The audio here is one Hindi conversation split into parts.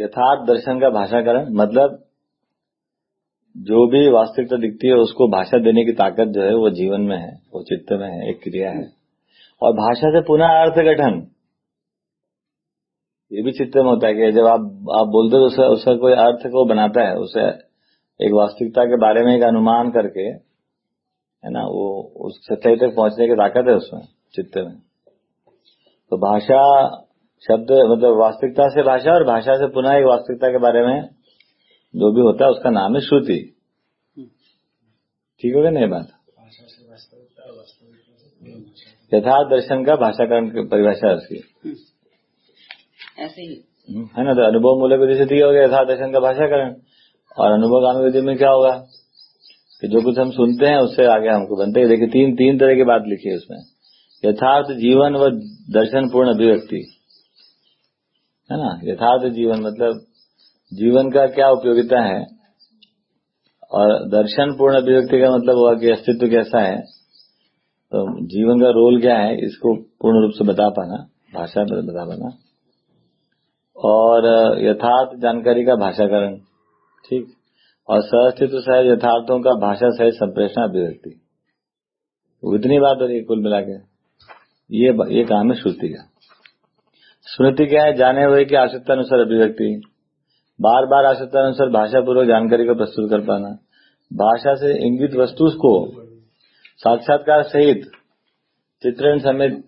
यथार्थ दर्शन का भाषाकरण मतलब जो भी वास्तविकता दिखती है, उसको भाषा देने की ताकत जो है, वो जीवन में है, वो चित्त में है, एक क्रिया है। और भाषा से पुनः अर्थ गठन। ये भी चित्त में होता है कि जब आप आप बोलते हो उसका उसका कोई अर्थ को बनाता है, उसे एक वास्तविकता के बारे में एक अनुमान करके, है ना, वो उस सच्चाई तक पहुँचने की ताकत है उसमें, चित्त में। तो भाषा शब्द मतलब वास्तविकता से भाषा और भाषा से पुनः एक वास्तविकता के बारे में जो भी होता है उसका नाम है श्रुति। ठीक हो गया नहीं बात? यथार्थ दर्शन का भाषाकरण की परिभाषा है उसकी। ऐसे ही। हम्म, है ना तो अनुभव मूल्य विधि से दिया हो गया यथार्थ दर्शन का भाषाकरण। और अनुभव गामी विधि में क्या होगा? कि जो कुछ हम सुनते हैं उससे आगे हमको बनते हैं। देखिए तीन तीन तरह की बात लिखी है उसमें। यथार्थ जीवन व दर्शन पूर्ण अभिव्यक्ति। है ना? यथार्थ जीवन मतलब जीवन का क्या उपयोगिता है? और दर्शन पूर्ण अभिव्यक्ति का मतलब हुआ कि अस्तित्व कैसा है? तो जीवन का रोल क्या है, इसको पूर्ण रूप से बता पाना, भाषा में बता पाना। और यथार्थ जानकारी का भाषाकरण, ठीक? और सहअस्तित्व सहज यथार्थों का भाषा सहित संप्रेषण अभिव्यक्ति। इतनी बात हो रही है कुल मिला के। ये ये काम है श्रुति का। स्मृति क्या है? जाने हुए की आवश्यकता अनुसार अभिव्यक्ति। बार बार आवश्यकता अनुसार भाषा पूर्वक जानकारी को प्रस्तुत कर पाना। भाषा से इंगित वस्तु को साक्षात्कार सहित चित्रण समेत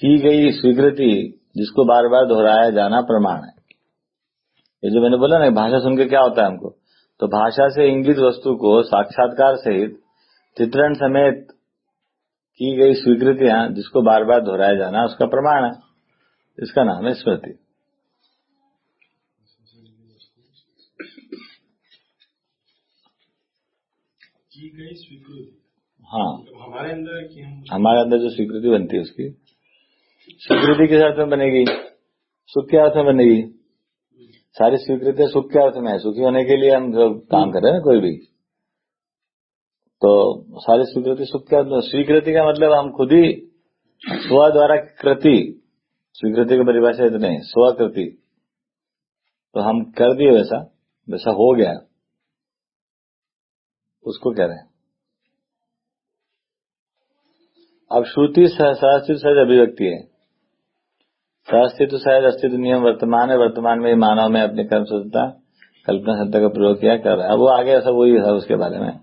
की गई स्वीकृति जिसको बार बार दोहराया जाना प्रमाण है। ये जो मैंने बोला ना, भाषा सुन के क्या होता है हमको? तो भाषा से इंगित वस्तु को साक्षात्कार सहित चित्रण समेत की गई स्वीकृतियाँ जिसको बार बार दोहराया जाना उसका प्रमाण है। इसका नाम है स्मृति। की गई स्वीकृति। हाँ। हमारे अंदर हम हमारे अंदर जो स्वीकृति बनती है उसकी स्वीकृति किस अर्थ में बनेगी सुख के अर्थ में बनेगी। सारी स्वीकृति सुख के अर्थ में है। सुखी होने के लिए हम जो काम कर रहे हैं ना कोई भी तो सारी स्वीकृति सुख के अर्थ में स्वीकृति का मतलब हम खुद ही स्व द्वारा कृति स्वीकृति की परिभाषा इतने स्वकृति। तो हम कर दिए वैसा वैसा हो गया। उसको कह रहे हैं। अब श्रुति सहस्तित्व सहज अभिव्यक्ति है। सहस्तित्व सहज अस्तित्व नियम वर्तमान है, वर्तमान में मानव में अपने कर्म सत्ता कल्पना सत्ता का प्रयोग किया, कर रहा है। अब वो आगे ऐसा वही है उसके बारे में।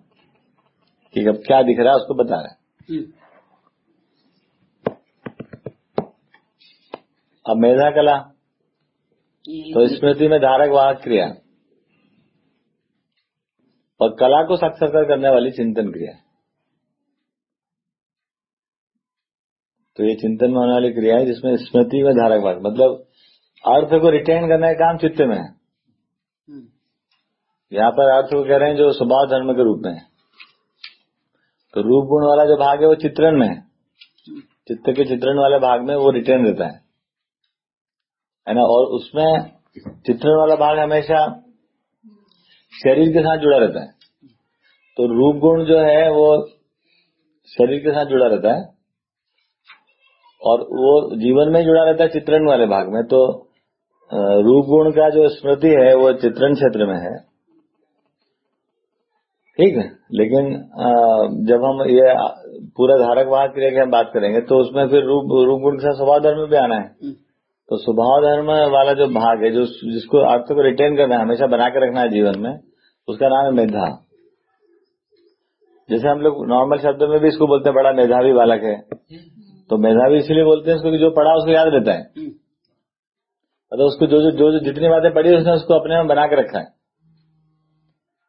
कि अब क्या दिख रहा है, उसको बता रहे हैं। अब मेधा कला। तो स्मृति में धारक वाहक क्रिया। और कला को साक्षात्कार करने वाली चिंतन क्रिया। तो ये चिंतन में होने वाली क्रिया है जिसमें स्मृति में धारक वाहक। मतलब अर्थ को रिटेन करने का काम चित्त में है। हम्म, यहाँ पर अर्थ को कह रहे हैं जो स्वभाव धर्म के रूप में है। तो रूप गुण वाला जो भाग है वो चित्रण में है। चित्त के चित्रण वाले भाग में वो रिटेन रहता है। है ना? और उसमें चित्रण वाला भाग हमेशा शरीर के साथ जुड़ा रहता है। तो रूप गुण जो है वो शरीर के साथ जुड़ा रहता है। और वो जीवन में जुड़ा रहता है चित्रण वाले भाग में। तो रूप गुण का जो स्मृति है वो चित्रण क्षेत्र में है। ठीक है? लेकिन जब हम ये पूरा धारक वाहक क्रिया की हम बात करेंगे तो उसमें फिर रूप रूप गुण के साथ स्वभाव धर्म भी आना है। हम्म, तो स्वभाव धर्म वाला जो भाग है, जो जिसको अर्थ को रिटेन करना है, हमेशा बना के रखना है जीवन में, उसका नाम है मेधा। जैसे हम लोग नॉर्मल शब्दों में भी इसको बोलते हैं, बड़ा मेधावी बालक है। तो मेधावी इसलिए बोलते हैं इसको कि जो पढ़ा, उसको याद रहता है। मतलब उसको जो जो जो जो जितनी बातें पढ़ी उसने, उसको अपने में बना के रखा है।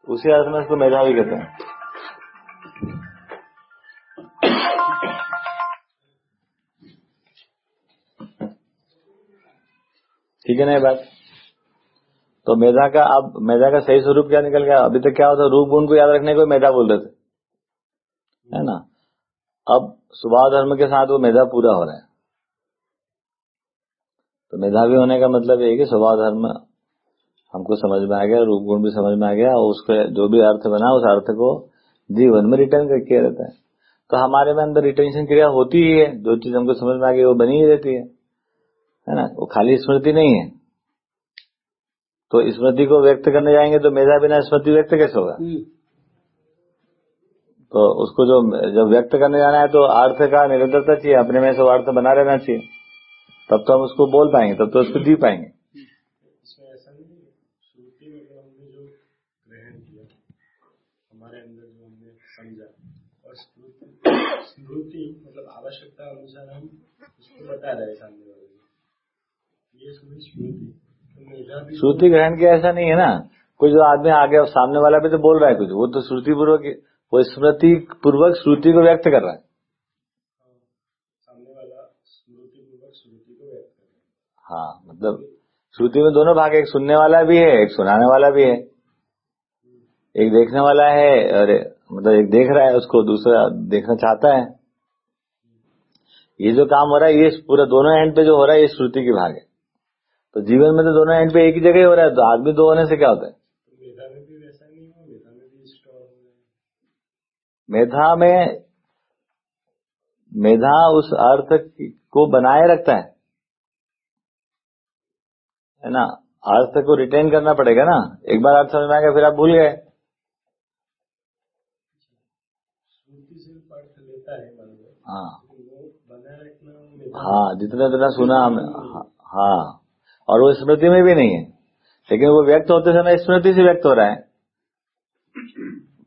उसी अर्थ में उसको मेधावी कहते हैं। ठीक है ना ये बात? तो मेधा का अब, मेधा का सही स्वरूप क्या निकल गया? अभी तक क्या होता रूप गुण को याद रखने को मेधा बोल रहे थे। है ना? अब स्वभाव धर्म के साथ वो मेधा पूरा हो रहा है। तो मेधावी होने का मतलब ये कि स्वभाव धर्म हमको समझ में आ गया, रूप गुण भी समझ में आ गया, और उसके जो भी अर्थ बना, उस अर्थ को जीवन में रिटर्न करके रहता है। तो हमारे में अंदर रिटेंशन क्रिया होती ही है, जो चीज़ हमको समझ में आ गई, वो बनी ही रहती है। है ना? वो खाली स्मृति नहीं है। तो स्मृति को व्यक्त करने जाएँगे तो मेधा बिना स्मृति व्यक्त कैसे होगा? हम्म, तो उसको जो जब व्यक्त करने जाना है तो अर्थ का निरंतरता चाहिए अपने में से अर्थ बना रहना चाहिए। तब तो हम उसको बोल पाएँगे तब तो उसको जी पाएँगे। इसमें ऐसा नहीं है। श्रुति में जो हमने जो ग्रहण किया हमारे अंदर जो समझा स्मृति स्मृति मतलब आवश्यकता अनुसार हम उसको बता रहे सामने वाले को ये सुनी स्मृति तो मेधा भी श्रुति ग्रहण किया ऐसा नहीं है ना? कुछ आदमी आगे और सामने वाला भी तो बोल रहा है कुछ। वो तो श्रुति पूर्वक वो स्मृति पूर्वक श्रुति को व्यक्त कर रहा है। को हाँ मतलब श्रुति में दोनों भाग, एक सुनने वाला भी है, एक सुनाने वाला भी है। एक देखने वाला है, और मतलब एक देख रहा है उसको, दूसरा देखना चाहता है। ये जो काम हो रहा है, ये पूरा दोनों एंड पे जो हो रहा है, ये श्रुति की भाग है। तो जीवन में तो दोनों एंड पे एक ही जगह ही रहा है तो आदमी दो होने से क्या होता है? मेधा में, मेधा उस अर्थ को बनाए रखता है। है ना? अर्थ को रिटेन करना पड़ेगा ना? एक बार अर्थ समझ में आ गया, फिर आप भूल गए। है। हाँ जितना जितना सुना हमने हाँ। और वो स्मृति में भी नहीं है। लेकिन वो व्यक्त होते समय स्मृति से व्यक्त हो रहा है।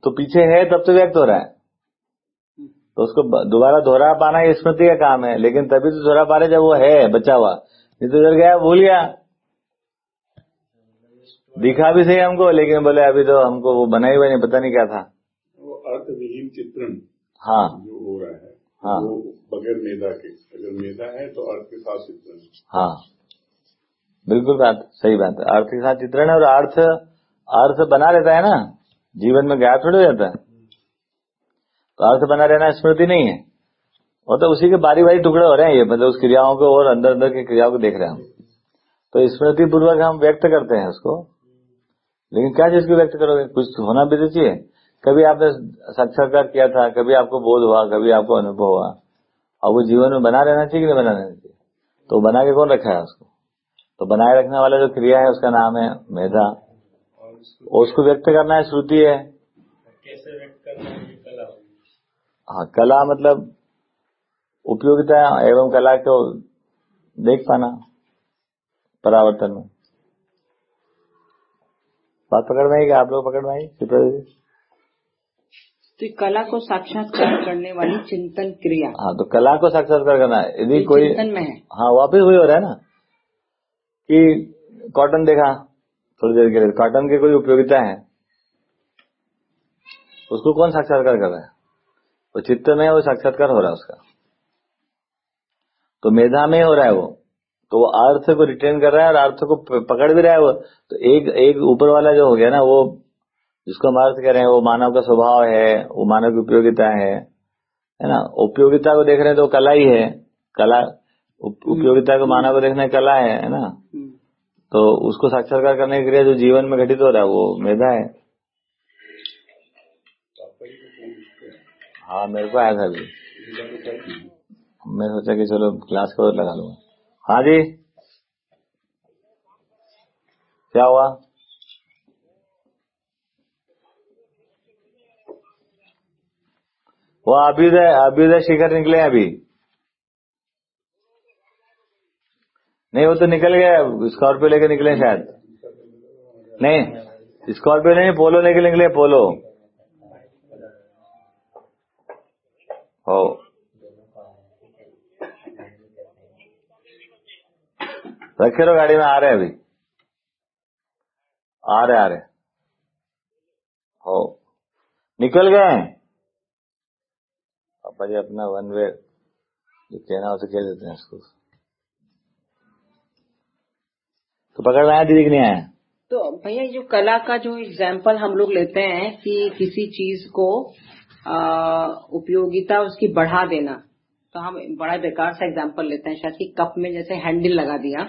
तो पीछे है तब तो व्यक्त हो रहा है। तो उसको दोबारा दोहरा पाना ये स्मृति का काम है। लेकिन तभी तो दोहरा पा रहे जब वो है बचा हुआ। नहीं तो इधर गया भूल गया। दिखा भी सही हमको लेकिन बोले अभी तो हमको वो बना ही नहीं पता नहीं क्या था। वो अर्थविहीन चित्रण हाँ। जो हो रहा है हाँ। बगैर मेधा के अगर मेधा है तो अर्थ के साथ चित्रण। हाँ। बिल्कुल बात, सही बात है। अर्थ के साथ चित्रण है और अर्थ अर्थ बना रहता है ना, जीवन में गैप थोड़ी हो जाता है। तो अर्थ बना रहना स्मृति नहीं है। वो तो उसी के बारी बारी टुकड़े हो रहे हैं ये मतलब उस क्रियाओं को और अंदर अंदर की क्रियाओं को देख रहे हैं हम। तो स्मृति पूर्वक हम व्यक्त करते हैं उसको। लेकिन क्या चीज़ को व्यक्त करोगे? कुछ होना भी तो चाहिए। कभी आपने साक्षात्कार किया था, कभी आपको बोध हुआ, कभी आपको अनुभव हुआ। और वो जीवन में बना रहना चाहिए कि नहीं बना रहना चाहिए? तो बना के कौन रखा है उसको? तो बनाए रखने वाला जो क्रिया है उसका नाम है मेधा। और उसको व्यक्त करना है श्रुति है। कैसे व्यक्त करना है कला हाँ कला मतलब उपयोगिता एवं कला को देख पाना परावर्तन में। बात पकड़ में आई क्या? आप लोग पकड़ में आई? तो कला को साक्षात्कार करने वाली चिंतन क्रिया। हाँ तो कला को साक्षात्कार करना है। यदि कोई चिंतन में है। हाँ वापिस वही हो रहा है ना? कि कॉटन देखा? थोड़ी देर के लिए। कॉटन की कोई उपयोगिता है? उसको कौन साक्षात्कार कर रहा है? वो चित्त में वो साक्षात्कार हो रहा है उसका। तो मेधा में हो रहा है वो। तो वो अर्थ को रिटेन कर रहा है और अर्थ को पकड़ भी रहा है वो। तो एक एक ऊपर वाला जो हो गया ना, वो जिसको हम अर्थ कह रहे हैं, वो मानव का स्वभाव है, वो मानव की उपयोगिता है है ना? उपयोगिता को देख रहे हैं तो कला ही है। कला उपयोगिता को मानव को देखने कला है है ना? हम्म, तो उसको साक्षात्कार करने की क्रिया जो जीवन में घटित हो रहा है वो मेधा है। हाँ मेरे को आया था अभी। मैं सोचा कि चलो क्लास का लगा लूँगा हाँ जी। क्या हुआ? वो अभ्युदय अभ्युदय शिखर निकले अभी। नहीं, वो तो निकल गया, स्कॉर्पियो लेके निकले शायद। नहीं, स्कॉर्पियो नहीं, पोलो लेके निकले, पोलो। हो। रखे रहो, गाड़ी में आ रहे अभी। आ रहे आ रहे। हो। निकल गए पापा जी अपना वन वे जो कहना हो तो कह देते हैं उसको तो पकड़ में आया दीदी नहीं आया? तो भैया जो कला का जो एग्ज़ाम्पल हम लोग लेते हैं कि किसी चीज़ को उपयोगिता उसकी बढ़ा देना तो हम बड़ा बेकार सा एग्ज़ाम्पल लेते हैं शायद कि कप में जैसे हैंडल लगा दिया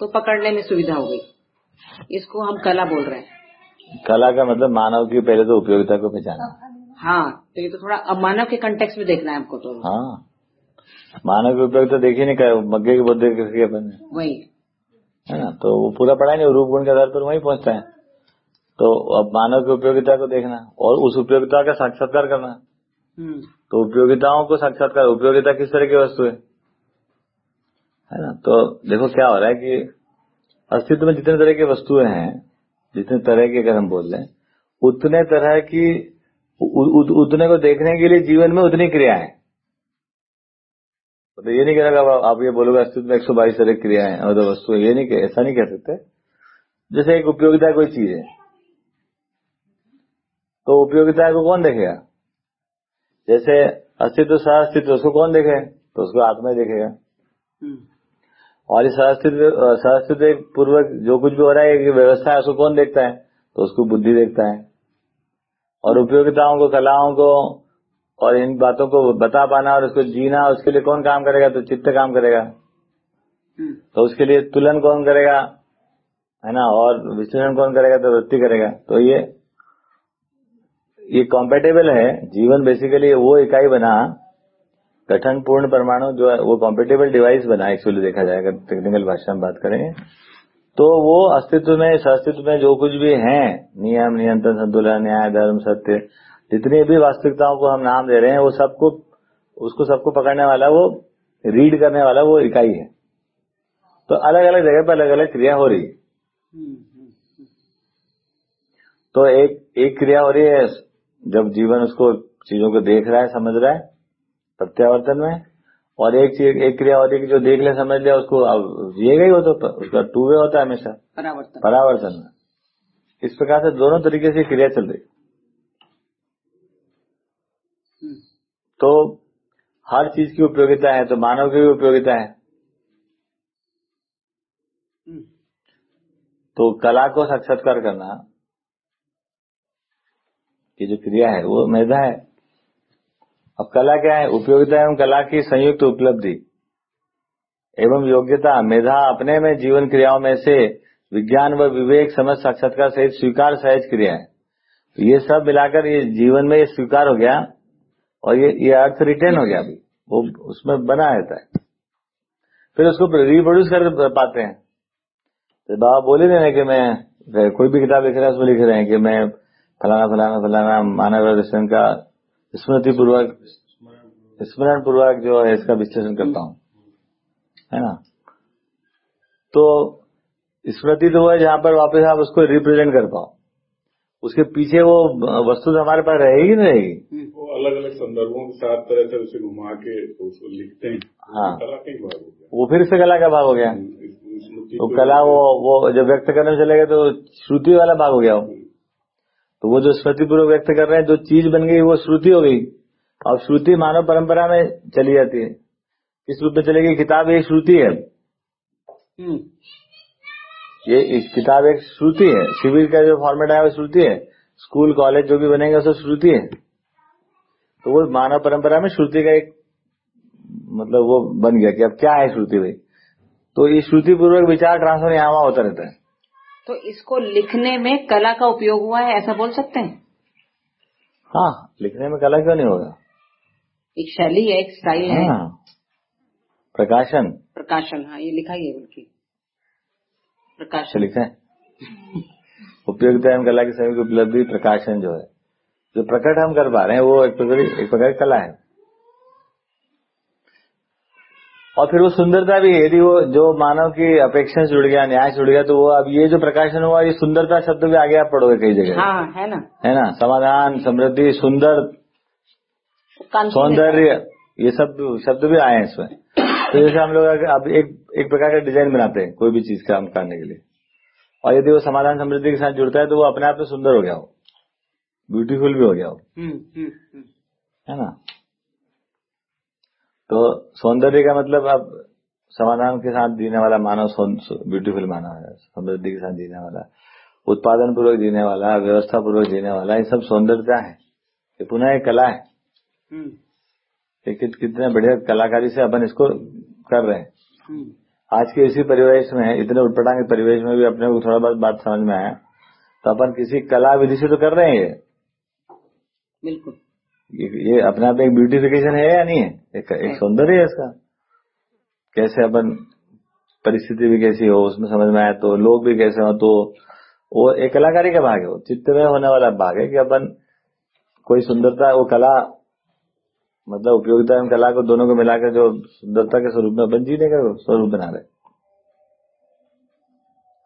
तो पकड़ने में सुविधा हो गई। इसको हम कला बोल रहे हैं। कला का मतलब मानव की पहले तो उपयोगिता को पहचाना हाँ तो ये तो थोड़ा अब मानव के कंटेक्स में देखना है हमको तो। हाँ। मानव की उपयोगिता देखी नहीं मग्गे की बुद्धि वही। है ना? तो वो पूरा पढ़ा नहीं रूप गुण के आधार पर वहीं पहुँचता है। तो अब मानव की उपयोगिता को देखना और उस उपयोगिता का साक्षात्कार करना। हम्म। तो उपयोगिताओं को साक्षात्कार उपयोगिता किस तरह की वस्तु है? है ना? तो देखो क्या हो रहा है कि अस्तित्व में जितने तरह की वस्तुएँ हैं जितने तरह की अगर हम बोल रहे हैं उतने तरह की उतने को देखने के लिए जीवन में उतनी क्रियाएँ तो ये नहीं कहेगा आप ये बोलोगे अस्तित्व में एक सौ बाईस तरह की क्रियाएँ और तो वस्तु ये नहीं कह- ऐसा नहीं कह सकते। जैसे एक उपयोगिता कोई चीज़ है तो उपयोगिता को कौन देखेगा? जैसे अस्तित्व सह अस्तित्व उसको कौन देखे? तो उसको आत्मा ही देखेगा। हम्म। और इस सहअस्तित्व पूर्वक जो कुछ भी हो रहा है एक व्यवस्था है उसको कौन देखता है? तो उसको बुद्धि देखता है। और उपयोगिताओं को कलाओं को और इन बातों को बता पाना और उसको जीना उसके लिए कौन काम करेगा? तो चित्त काम करेगा। हम्म। तो उसके लिए तुलन कौन करेगा? है ना? और विश्लेषण कौन करेगा? तो वृत्ति करेगा। तो ये ये कॉम्पेटेबल है। जीवन बेसिकली वो इकाई बना गठन पूर्ण परमाणु जो है वो कॉम्पेटेबल डिवाइस बना। एक्चुअली देखा जाए अगर टेक्निकल भाषा में बात करें तो वो अस्तित्व में अस्तित्व में जो कुछ भी है नियम नियंत्रण संतुलन न्याय धर्म सत्य जितनी भी वास्तविकताओं को हम नाम दे रहे हैं वो सबको उसको सबको पकड़ने वाला वो रीड करने वाला वो इकाई है। तो अलग अलग जगह पर अलग अलग क्रिया हो रही है। तो एक एक क्रिया हो रही है जब जीवन उसको चीज़ों को देख रहा है समझ रहा है प्रत्यावर्तन में और एक चीज़ एक क्रिया होती है कि जो देख ले समझ लिया उसको अब जिएगा ही वो तो उसका टू वे होता है हमेशा। परावर्तन। परावर्तन। में इस प्रकार से दोनों तरीके से क्रिया चल रही हम्म तो हर चीज़ की उपयोगिता है तो मानव की भी उपयोगिता है। हम्म। तो कला को साक्षात्कार करना ये जो क्रिया है वो मेधा है। अब कला क्या है? उपयोगिता एवं कला की संयुक्त उपलब्धि। एवं योग्यता मेधा अपने में जीवन क्रियाओं में से विज्ञान व विवेक समझ साक्षात्कार सहित स्वीकार सहज क्रिया है। तो ये सब मिलाकर ये जीवन में ये स्वीकार हो गया। और ये ये अर्थ रिटेन हो गया अभी। वो उसमें बना रहता है फिर उसको रिप्रोड्यूस कर पाते हैं। तो बाबा बोले ही रहे कि मैं कोई भी किताब लिख रहा है उसमें लिख रहे हैं कि मैं फलाना फलाना फलाना मानव दर्शन का स्मृति पूर्वक स्मरण पूर्वक जो है इसका विश्लेषण करता हूँ। है ना? तो स्मृति तो वो है जहाँ पर वापस आप उसको रिप्रेजेंट कर पाओ। उसके पीछे वो वस्तु तो हमारे पास रहेगी नहीं। रहेगी वो अलग अलग संदर्भों के साथ तरह से उसे घुमा के उसको लिखते हैं। हाँ। कला का ही भाग हो गया। वो फिर से कला का भाग हो गया। तो कला वो वो जब व्यक्त करने में चले गए तो श्रुति वाला भाग हो गया। वो तो वो जो स्मृति पूर्वक व्यक्त कर रहे हैं जो चीज़ बन गई वो श्रुति हो गई। अब श्रुति मानव परंपरा में चली जाती है। किस रूप में चलेगी? किताब एक श्रुति है। हम्म। ये इस किताब एक श्रुति है। शिविर का जो फॉर्मेट है वो श्रुति है। स्कूल कॉलेज जो भी बनेगा सब श्रुति है। तो वो मानव परंपरा में श्रुति का एक मतलब वो बन गया कि अब क्या है श्रुति भाई? तो ये श्रुति पूर्वक विचार ट्रांसफ़र यहाँ वहाँ होता रहता है। तो इसको लिखने में कला का उपयोग हुआ है ऐसा बोल सकते हैं? हाँ लिखने में कला क्यों नहीं होगा? एक शैली है एक स्टाइल है। हाँ। प्रकाशन। प्रकाशन हाँ ये लिखा ही है बल्कि से प्रकाशन। लिखा उपयोगिता एवं कला की संयुक्त उपलब्धि प्रकाशन जो है। जो प्रकट हम कर पा रहे हैं वो एक प्रकार एक प्रकार कला है। और फिर वो सुंदरता भी यदि वो जो मानव की अपेक्षा से जुड़ गया न्याय जुड़ गया तो वो अब ये जो प्रकाशन हुआ ये सुंदरता शब्द भी आगे आप पढ़ोगे कई जगह। हाँ है ना? है ना? समाधान समृद्धि सुंदर सौंदर्य ये सब शब्द भी आए हैं इसमें। तो जैसे हम लोग अब एक एक प्रकार का डिज़ाइन बनाते हैं कोई भी चीज़ काम करने के लिए। और यदि वो समाधान समृद्धि के साथ जुड़ता है तो वो अपने आप में सुंदर हो गया हो। ब्यूटीफुल भी हो गया हो। हम्म हम्म हम्म। है ना? तो सौंदर्य का मतलब अब समाधान के साथ जीने वाला मानव ब्यूटीफुल मानव है समृद्धि के साथ जीने वाला उत्पादन पूर्वक जीने वाला व्यवस्था पूर्वक जीने वाला ये सब सौंदर्यता है। ये पुनः एक कला है। कित- कितने बढ़िया कलाकारी से अपन इसको कर रहे हैं। हम्म। आज के इसी परिवेश में इतने उटपटांग परिवेश में भी अपने को थोड़ा बहुत बात समझ में आया। तो अपन किसी कला विधि से तो कर रहे हैं ये? बिल्कुल। ये, ये अपने आप एक ब्यूटिफिकेशन है या नहीं है? एक, एक सौंदर्य है इसका। कैसे अपन परिस्थिति भी कैसी हो उसमें समझ में आए तो लोग भी कैसे हो तो वो एक कलाकारी का भाग है। वो चित्त में होने वाला भाग है कि अपन कोई सुंदरता वो कला मतलब उपयोगिता एवं कला को दोनों को मिलाकर जो सुंदरता के स्वरूप में अपन जीने का स्वरूप बना रहे।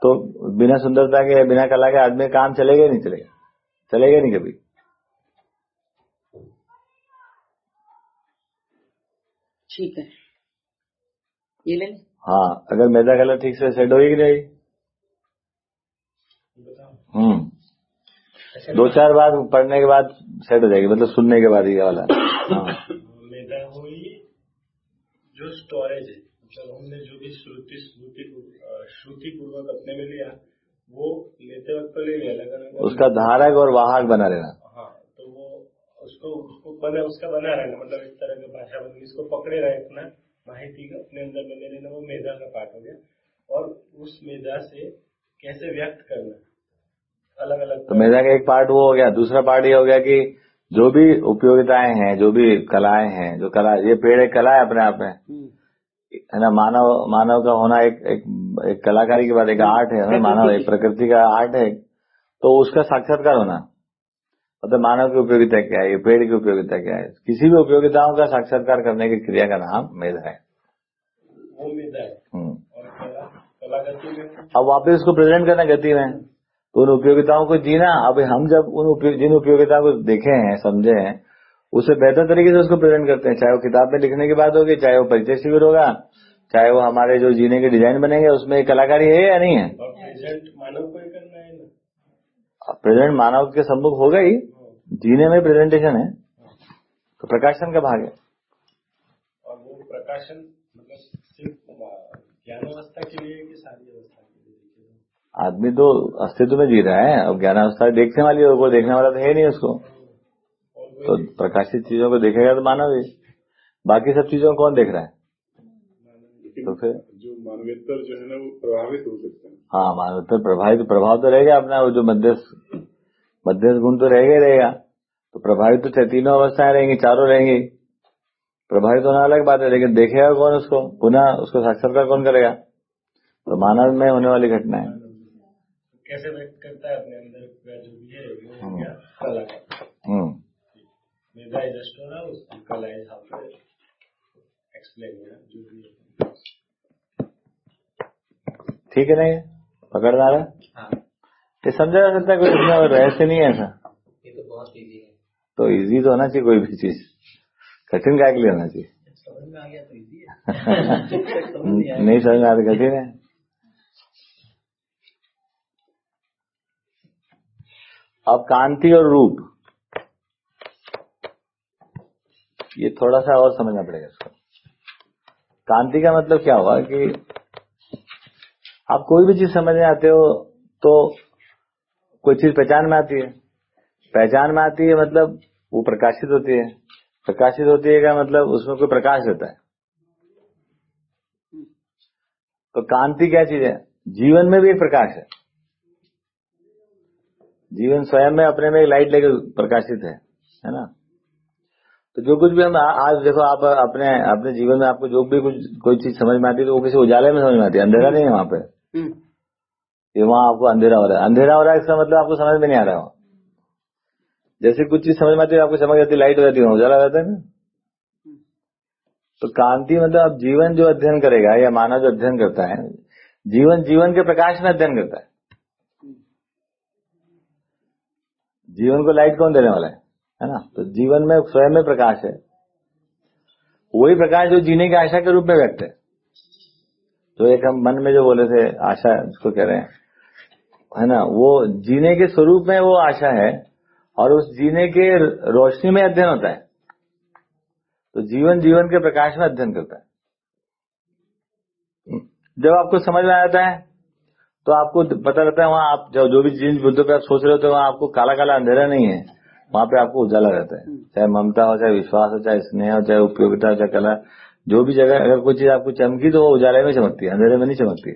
तो बिना सुंदरता के बिना कला के आदमी काम चलेगा नहीं चलेगा। चलेगा नहीं कभी। ठीक है। ये लें। हाँ अगर मैदा कलर ठीक से सेट होगी कि नहीं हम्म। दो चार बार पढ़ने के बाद सेट हो जाएगी मतलब सुनने के बाद ये वाला। हाँ। जो स्टोरेज है मतलब हमने जो भी श्रुति श्रुति पूर्वक अपने में लिया वो लेते वक्त तो ले लिया लेकिन अगर- उसका धारक और वाहक बना रहना हाँ तो वो उसको उसको बना उसका बना रहना मतलब एक तरह का भाषा बन इसको पकड़े रहे अपना माहिती का अपने अंदर बने रहना वो मेधा का पार्ट हो गया। और उस मेधा से कैसे व्यक्त करना अलग अलग तो मेधा का एक पार्ट वो हो गया दूसरा पार्ट ये हो गया कि जो भी उपयोगिताएँ हैं जो भी कलाएँ हैं जो कला ये पेड़ एक कला है अपने आप में। हम्म, है ना मानव मानव का होना एक एक, एक कलाकारी के बाद एक आर्ट है मानव एक प्रकृति। का आर्ट है। तो उसका साक्षात्कार होना। मतलब मानव की उपयोगिता क्या है ये पेड़ की उपयोगिता क्या है? किसी भी उपयोगिताओं का साक्षात्कार करने की क्रिया का नाम मेधा है। हम्म। अब वापस उसको प्रेजेंट करना गति में। तो उन उपयोगिताओं को जीना। अब हम जब उन उपयोग, जिन उपयोगिताओं को देखे हैं समझे हैं उसे बेहतर तरीके से उसको प्रेजेंट करते हैं। चाहे वो किताब में लिखने की बात होगी चाहे वो परिचय शिविर होगा चाहे वो हमारे जो जीने के डिज़ाइन बनेंगे उसमें कलाकारी है या नहीं है? प्रेजेंट मानव को करना है ना। प्रेजेंट मानव के सम्मुख होगा ही जीने में प्रेजेंटेशन है। तो प्रकाशन का भाग है। और वो प्रकाशन मतलब सिर्फ़ ज्ञान अवस्था के लिए कि सारी अवस्था के लिए देखिए तो। आदमी तो अस्तित्व में जी रहा है अब ज्ञानावस्था देखने वाली है कोई देखने वाला तो है नहीं उसको। तो प्रकाशित चीज़ों को देखेगा तो मानव ही। बाकी सब चीज़ों को कौन देख रहा है? तो फिर? जो मानवेतर जो है ना वो प्रभावित हो सकते हैं। हाँ मानव तो प्रभावित प्रभाव तो रहेगा अपना वो जो मध्यस्थ मध्यस्थ गुण तो रहेगा ही रहेगा। तो प्रभावित तो चाहे तीनों अवस्थाएँ रहेंगी चारों रहेंगी। प्रभावित होना अलग बात है लेकिन देखेगा कौन उसको? पुनः उसको साक्षात्कार कौन करेगा? तो मानव में होने वाली घटना है कैसे व्यक्त करता है अपने अंदर का जो भी है वो हो। गया कला का मेधा इज़ स्टोर हाउस कला इज़ हाउ टू एक्सप्लेन जो भी है। ठीक है नहीं पकड़ रहा है? हाँ। ये समझा जा सकता है कोई और रहस्य नहीं है ऐसा? ये तो बहुत इजी है। तो इजी तो होना चाहिए कोई भी चीज़। कठिन काय के लिए होना चाहिए। समझ में आ गया तो इजी है। समझ नहीं समझ में आता कठिन है। अब कांति और रूप। ये थोड़ा सा और समझना पड़ेगा इसको। कांति का मतलब क्या हुआ कि आप कोई भी चीज़ समझने आते हो तो कोई चीज़ पहचान में आती है। पहचान में आती है मतलब वो प्रकाशित होती है। प्रकाशित होती है का मतलब उसमें कोई प्रकाश रहता है। तो कांति क्या चीज़ है? जीवन में भी एक प्रकाश है। जीवन स्वयं में अपने में एक लाइट लेकर प्रकाशित है है ना? तो जो कुछ भी हम आज देखो आप अपने अपने जीवन में आपको जो भी कुछ कोई चीज़ समझ में आती है तो वो किसी उजाले में समझ में आती है। अंधेरा नहीं है वहाँ पे। हम्म, ये वहाँ आपको अंधेरा हो रहा है। अंधेरा हो रहा है इसका मतलब आपको समझ में नहीं आ रहा हो। जैसे कुछ चीज़ समझ में आती है आपको चमक जाती है लाइट हो जाती है उजाला हो जाता है ना? तो कांति मतलब अब जीवन जो अध्ययन करेगा या मानव जो अध्ययन करता है जीवन जीवन के प्रकाश में अध्ययन करता है। जीवन को लाइट कौन देने वाला है? है ना? तो जीवन में स्वयं में प्रकाश है। वही प्रकाश जो जीने की आशा के रूप में व्यक्त है। तो एक हम मन में जो बोले थे, आशा जिसको कह रहे हैं। है ना? वो जीने के स्वरूप में वो आशा है और उस जीने के रोशनी में अध्ययन होता है। तो जीवन जीवन के प्रकाश में अध्ययन करता है। जब आपको समझ में आ जाता है तो आपको पता रहता है वहाँ आप जो, जो भी जिन बुद्धों पे आप सोच रहे होते हैं वहाँ आपको काला काला अंधेरा नहीं है। वहाँ पे आपको उजाला रहता है। चाहे ममता हो चाहे विश्वास हो चाहे स्नेह हो चाहे उपयोगिता हो चाहे कला जो भी जगह अगर कोई चीज़ आपको चमकी तो वो उजाले में चमकती है अंधेरे में नहीं चमकती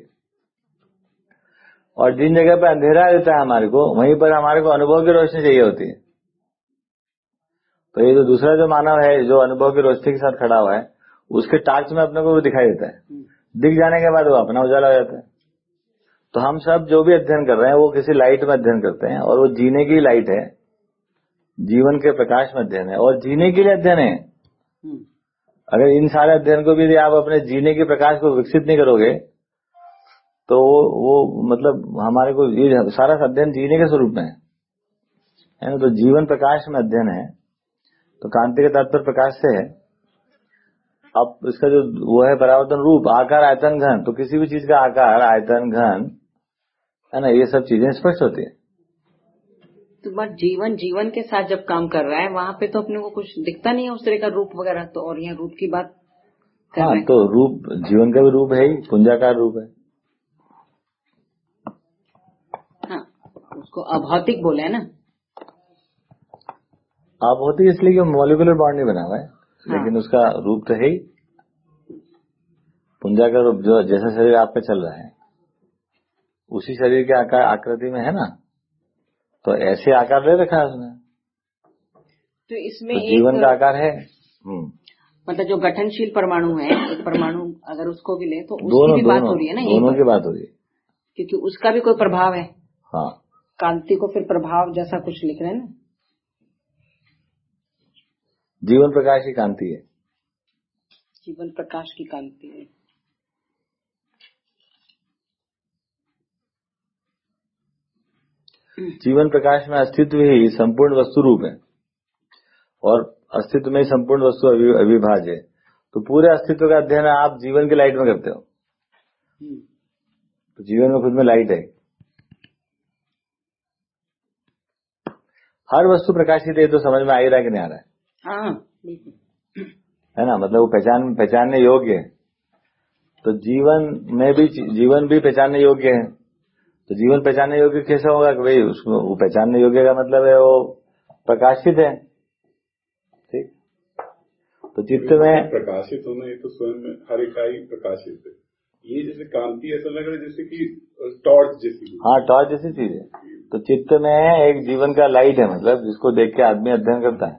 और जिन जगह पे अंधेरा रहता है हमारे को वहीं पर हमारे को अनुभव की रोशनी चाहिए होती है। तो ये जो दूसरा जो मानव है जो अनुभव की रोशनी के साथ खड़ा हुआ है उसके टार्च में अपने को वो दिखाई देता है। दिख जाने के बाद वो अपना उजाला हो जाता है। तो हम सब जो भी अध्ययन कर रहे हैं वो किसी लाइट में अध्ययन करते हैं और वो जीने की लाइट है। जीवन के प्रकाश में अध्ययन है और जीने के लिए अध्ययन है। हम्म, अगर इन सारे अध्ययन को भी यदि आप अपने जीने के प्रकाश को विकसित नहीं करोगे तो वो वो मतलब हमारे को ये सारा अध्ययन जीने के स्वरूप में है। है ना? तो जीवन प्रकाश में अध्ययन है। तो कांति के तात्पर्य प्रकाश से है। अब इसका जो वो है परावर्तन रूप आकार आयतन घन तो किसी भी चीज़ का आकार आयतन घन है ना ये सब चीज़ें स्पष्ट होती है। तो बट जीवन जीवन के साथ जब काम कर रहा है वहाँ पे तो अपने को कुछ दिखता नहीं है उस तरह का रूप वगैरह तो और यहाँ रूप की बात कर हाँ तो रूप जीवन का भी रूप है ही पुंजाकार रूप है। हाँ उसको अभौतिक बोले है ना? है इसलिए कि मॉलिकुलर बॉन्ड नहीं बना हुआ है हाँ। लेकिन उसका रूप तो है ही। पुंजा का रूप जो जैसा शरीर आपका चल रहा है उसी शरीर के आकार आकृति में है ना? तो ऐसे आकार ले रखा है उसने। तो इसमें तो जीवन का आकार है। हम्म, मतलब जो गठनशील परमाणु है एक परमाणु अगर उसको भी ले तो उसकी दोनों भी बात हो रही है ना दोनों की बात हो रही है। क्योंकि उसका भी कोई प्रभाव है। हाँ। कांति को फिर प्रभाव जैसा कुछ लिख रहे हैं ना। जीवन प्रकाश की कांति है। जीवन प्रकाश की कांति है। जीवन प्रकाश में अस्तित्व ही संपूर्ण वस्तु रूप है। और अस्तित्व में संपूर्ण वस्तु अवि- अविभाज्य है। तो पूरे अस्तित्व का अध्ययन आप जीवन की लाइट में करते हो। हम्म, तो जीवन में खुद में लाइट है। हर वस्तु प्रकाशित है तो समझ में आ ही रहा है कि नहीं आ रहा है हाँ। हाँ, है ना? मतलब वो पहचान पहचानने योग्य है। तो जीवन में भी जीवन भी पहचानने योग्य है। तो जीवन पहचानने योग्य कैसे होगा कि भाई उसको वो पहचानने योग्य का मतलब है वो प्रकाशित है? ठीक। तो चित्त में प्रकाशित होना ये तो स्वयं में हर इकाई प्रकाशित है। ये जैसे कांति ऐसा लग रहा है जैसे कि टॉर्च जैसी हाँ टॉर्च जैसी चीज़ है। तो चित्त में एक जीवन का लाइट है मतलब जिसको देख के आदमी अध्ययन करता है।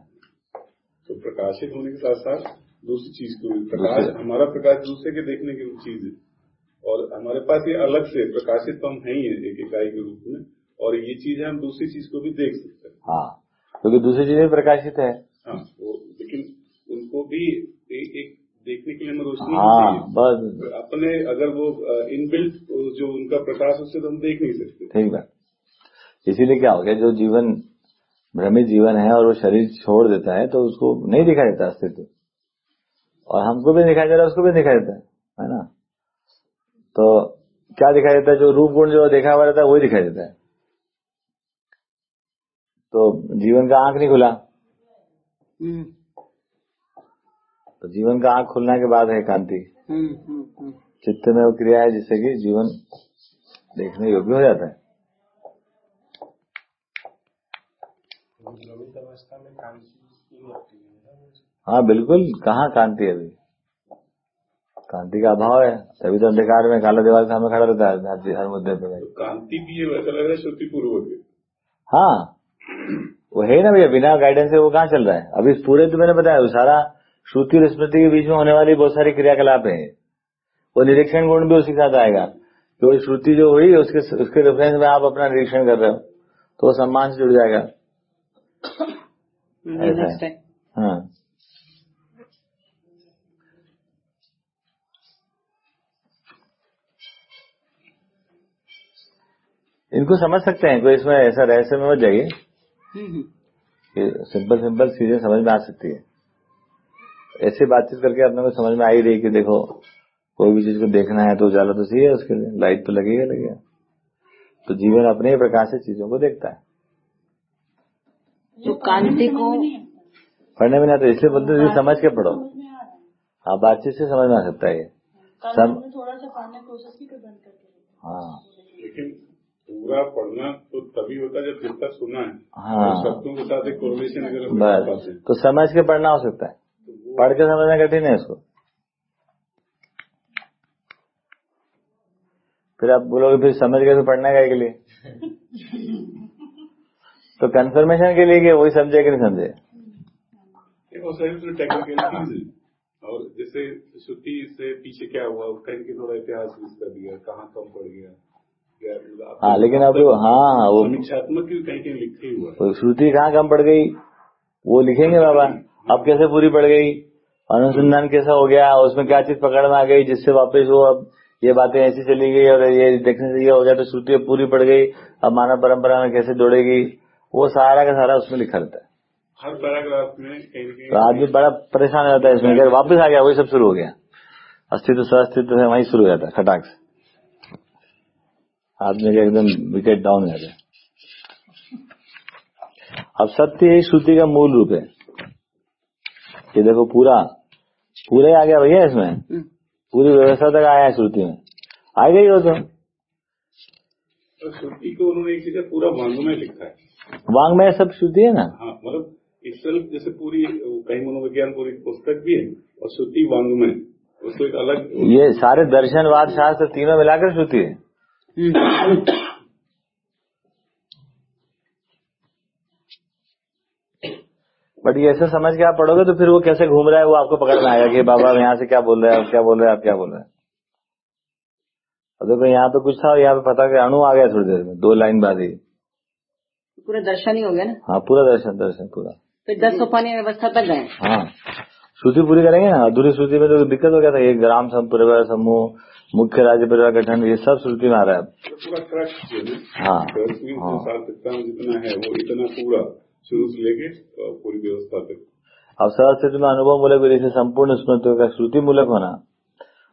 तो प्रकाशित होने के साथ साथ दूसरी चीज़ को प्रकाश हमारा प्रकाश दूसरे के देखने की चीज़ है। और हमारे पास ये अलग से प्रकाशित तो हम है ही एक इकाई के रूप में और ये चीज़ है हम दूसरी चीज़ को भी देख सकते हैं। हाँ क्योंकि दूसरी चीज़ प्रकाशित है। हाँ वो लेकिन उनको भी एक, एक देखने के लिए हमें रोशनी हाँ बस। अपने अगर वो इनबिल्ट जो उनका प्रकाश उससे तो हम देख नहीं सकते। ठीक बात। इसीलिए क्या हो गया जो जीवन भ्रमित जीवन है और वो शरीर छोड़ देता है तो उसको नहीं दिखाई देता अस्तित्व। और हमको भी दिखाई दे रहा है उसको भी दिखाई देता है है ना? तो क्या दिखाई देता है? जो रूप गुण जो देखा हुआ रहता है वही दिखाई देता है। तो जीवन का आँख नहीं खुला। हम्म, तो जीवन का आँख खुलने के बाद है कांति हम्म, हम्म। चित्त में वो क्रिया है जिससे कि जीवन देखने योग्य हो जाता है। है हाँ बिल्कुल। कहाँ कांति है अभी? कांति का अभाव है। तभी तो अंधकार में काला दीवार के सामने खड़ा रहता है हर- मुद्दे पे। तो कांति भी है वैसा लग रहा है श्रुति पूर्वक है। हाँ। वो है ना भैया बिना गाइडेंस से वो कहाँ चल रहा है? अभी पूरे तो मैंने बताया वो सारा श्रुति और स्मृति के बीच में होने वाली बहुत सारी क्रियाकलाप है। वो निरीक्षण गुण भी उसी के साथ आएगा। तो श्रुति जो हुई उसके उसके रेफरेंस में आप अपना निरीक्षण कर रहे हो तो वो सम्मान से जुड़ जाएगा। ऐसा है। है। इनको समझ सकते हैं कोई इसमें ऐसा रहस्य में मत जाइए। हम्म, हम्म। कि सिंपल सिंपल चीज़ें समझ में आ सकती है। ऐसे बातचीत करके अपने को समझ में आ ही रही कि देखो कोई भी चीज़ को देखना है तो उजाला तो सही है उसके लिए लाइट तो लगेगा लगेगा। तो जीवन अपने ही प्रकाश से चीज़ों को देखता है। तो कांति को पढ़ने में नहीं तो इसलिए बोलते हैं, समझ के पढ़ो। हाँ। बातचीत से समझ में आ सकता है ये। सम थोड़ा सा पढ़ने प्रोसेस भी तो हाँ। लेकिन पूरा पढ़ना तो तभी होता है जब जितना सुना है। हाँ। और शब्दों के साथ एक कोरिलेशन अगर बस। हैं तो समझ के पढ़ना हो सकता है। पढ़ के समझना कठिन है इसको। फिर आप बोलोगे फिर समझ गए तो पढ़ना है के लिए? तो कंफर्मेशन के लिए वही समझे कि नहीं समझे? तो है। और जैसे श्रुति से पीछे क्या हुआ कहीं की थोड़ा इतिहास यूज़ कर दिया कहाँ कम पड़ गया। हाँ लेकिन अब वो हाँ वो समीक्षात्मक भी कहीं कहीं लिखे हुआ श्रुति कहाँ कम पड़ गई? वो लिखेंगे बाबा। अब कैसे पूरी पड़ गई? अनुसंधान कैसा हो गया? उसमें क्या चीज़ पकड़ में आ गई जिससे वापस वो अब ये बातें ऐसी चली गई और ये देखने से ये हो गया तो श्रुति पूरी पड़ गई। अब मानव परंपरा में कैसे जोड़ेगी? वो सारा का सारा उसमें लिखा रहता है। हर पैराग्राफ में तो आदमी बड़ा परेशान हो जाता है इसमें। अगर वापस आ गया वही सब शुरू हो गया। अस्तित्व सअस्तित्व से वहीं शुरू हो जाता है खटाक से। आदमी का एकदम विकेट डाउन हो जाता है अब सत्य ही श्रुति का मूल रूप है। ये देखो पूरा पूरा ही आ गया भैया इसमें। हम्म। पूरी व्यवस्था तक आया है श्रुति में। आ गई हो तो। तो श्रुति को उन्होंने पूरा वांग में लिखा है वांग में सब श्रुति है ना? हाँ मतलब जैसे पूरी कहीं मनोविज्ञान पूरी पुस्तक भी है और श्रुति वांग में उसको एक अलग ये सारे दर्शनवाद शास्त्र तीनों मिलाकर श्रुति है। बट ये ऐसे समझ के आप पढ़ोगे तो फिर वो कैसे घूम रहा है वो आपको पकड़ में आएगा कि बाबा यहाँ से क्या बोल रहे हैं आप क्या बोल रहे हैं आप क्या बोल रहे हैं। देखो यहाँ पे कुछ था और यहाँ पे पता कि अणु आ गया थोड़ी देर में दो लाइन बाद ही। पूरा दर्शन ही हो गया ना? हाँ पूरा दर्शन दर्शन पूरा। फिर दस सौ सोपानी व्यवस्था तक गए। हाँ। श्रुति पूरी करेंगे ना? अधूरी श्रुति में तो दिक्कत हो गया था। ये ग्राम परिवार समूह मुख्य राज्य परिवार गठन ये सब श्रुति में आ रहा है। जो हाँ में हाँ। में जितना है वो इतना पूरा शुरू से लेके पूरी व्यवस्था तक। अब सहस्तित्व में अनुभव मूलक विधि संपूर्ण स्मृतियों का श्रुति मूलक होना।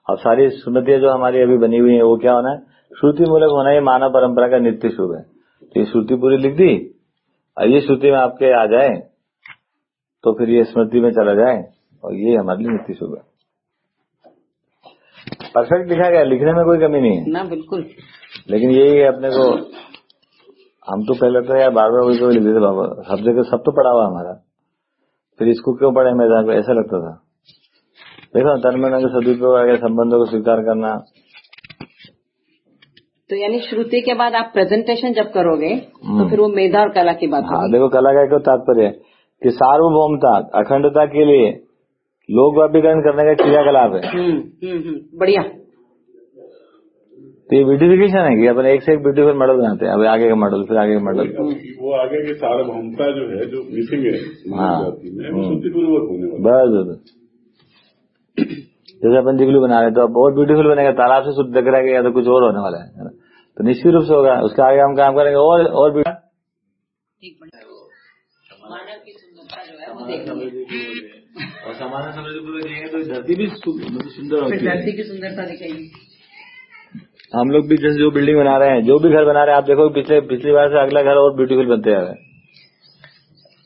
अब सारी स्मृतियाँ जो हमारी अभी बनी हुई है वो क्या होना है? श्रुति मूलक होना ये मानव परंपरा का नित्य शुभ है। तो ये श्रुति पूरी लिख दी? और ये श्रुति में आपके आ जाए तो फिर ये स्मृति में चला जाए। और ये हमारे लिए नित्य शुभ है परफेक्ट लिखा गया लिखने में कोई कमी नहीं है। ना बिल्कुल। लेकिन यही है अपने को हम तो पहले तो यार बार बार वही कोई लिख देते बाबा सब जगह सब तो पढ़ा हुआ हमारा। फिर इसको क्यों पढ़े मैदान को ऐसा लगता था। देखो तन्मन के सदुपयोग आगे संबंधों को स्वीकार करना। तो यानी श्रुति के बाद आप प्रेजेंटेशन जब करोगे तो हम्म। फिर वो मेधा और कला की बात हाँ देखो कला का एक तात्पर्य कि सार्वभौमता अखंडता के लिए लोक व्यापीकरण करने का क्रियाकलाप है। हम्म हम्म हम्म बढ़िया। तो ये ब्यूटिफिकेशन है कि अपन एक से एक ब्यूटीफुल मॉडल बनाते हैं। अभी आगे का मॉडल फिर आगे का मॉडल वो आगे की सार्वभौमता जो है जो मिसिंग है हाँ। बस बस जैसे अपन जिगलू बना रहे तो अब और ब्यूटीफुल बनेगा तालाब से शुद्ध दिख रहा है या तो कुछ और होने वाला है है तो निश्चित रूप से होगा उसके आगे हम काम करेंगे और और भी। मानव की सुंदरता जो है वो देखनी और सामान्य समृद्धि पूर्वक तो धरती भी सुंदर फिर धरती की सुंदरता दिखेगी। हम लोग भी जैसे जो बिल्डिंग बना रहे हैं जो भी घर बना रहे हैं आप देखो पिछले पिछली बार से अगला घर और ब्यूटीफुल बनते जा रहा है।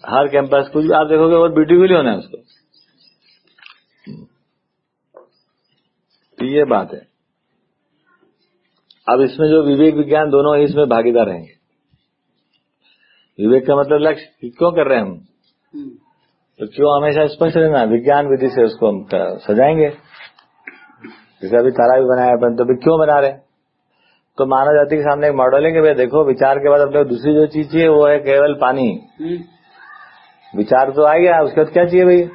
हर कैंपस कुछ भी आप देखोगे और ब्यूटीफुल ही होना है उसको। तो ये बात है। अब इसमें जो विवेक विज्ञान दोनों ही इसमें भागीदार रहेंगे। विवेक का मतलब लक्ष्य क्यों कर रहे हैं हम? हम्म, तो क्यों हमेशा स्पष्ट रहना? विज्ञान विधि से उसको हम सजाएँगे। जैसे अभी तारा भी बनाया, अपन तो अभी क्यों बना रहे तो मानव जाति के सामने एक मॉडल है कि भैया देखो, विचार के बाद अपने दूसरी जो चीज़ चाहिए, वो है केवल पानी। विचार तो आ गया, उसके बाद क्या चाहिए भैया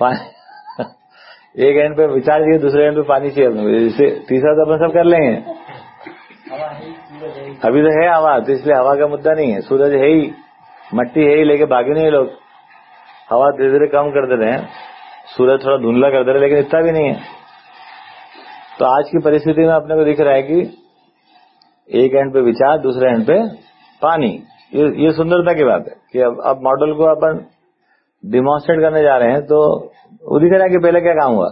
पानी। एक एंड पे विचार चाहिए, दूसरे एंड पे पानी चाहिए तीसरा तो अपन सब कर लेंगे। अभी तो है हवा तो इसलिए हवा का मुद्दा नहीं है। सूरज है ही, मट्टी है ही लेके भागे नहीं लोग। हवा धीरे धीरे कम कर दे रहे हैं, सूरज थोड़ा धुंधला कर दे रहे लेकिन इतना भी नहीं है। तो आज की परिस्थिति में अपने को दिख रहा है कि एक एंड पे विचार, दूसरे एंड पे पानी। ये ये सुंदरता की बात है कि अब अब मॉडल को अपन डिमॉन्स्ट्रेट करने जा रहे हैं तो वो दिख रहा है कि पहले क्या काम हुआ।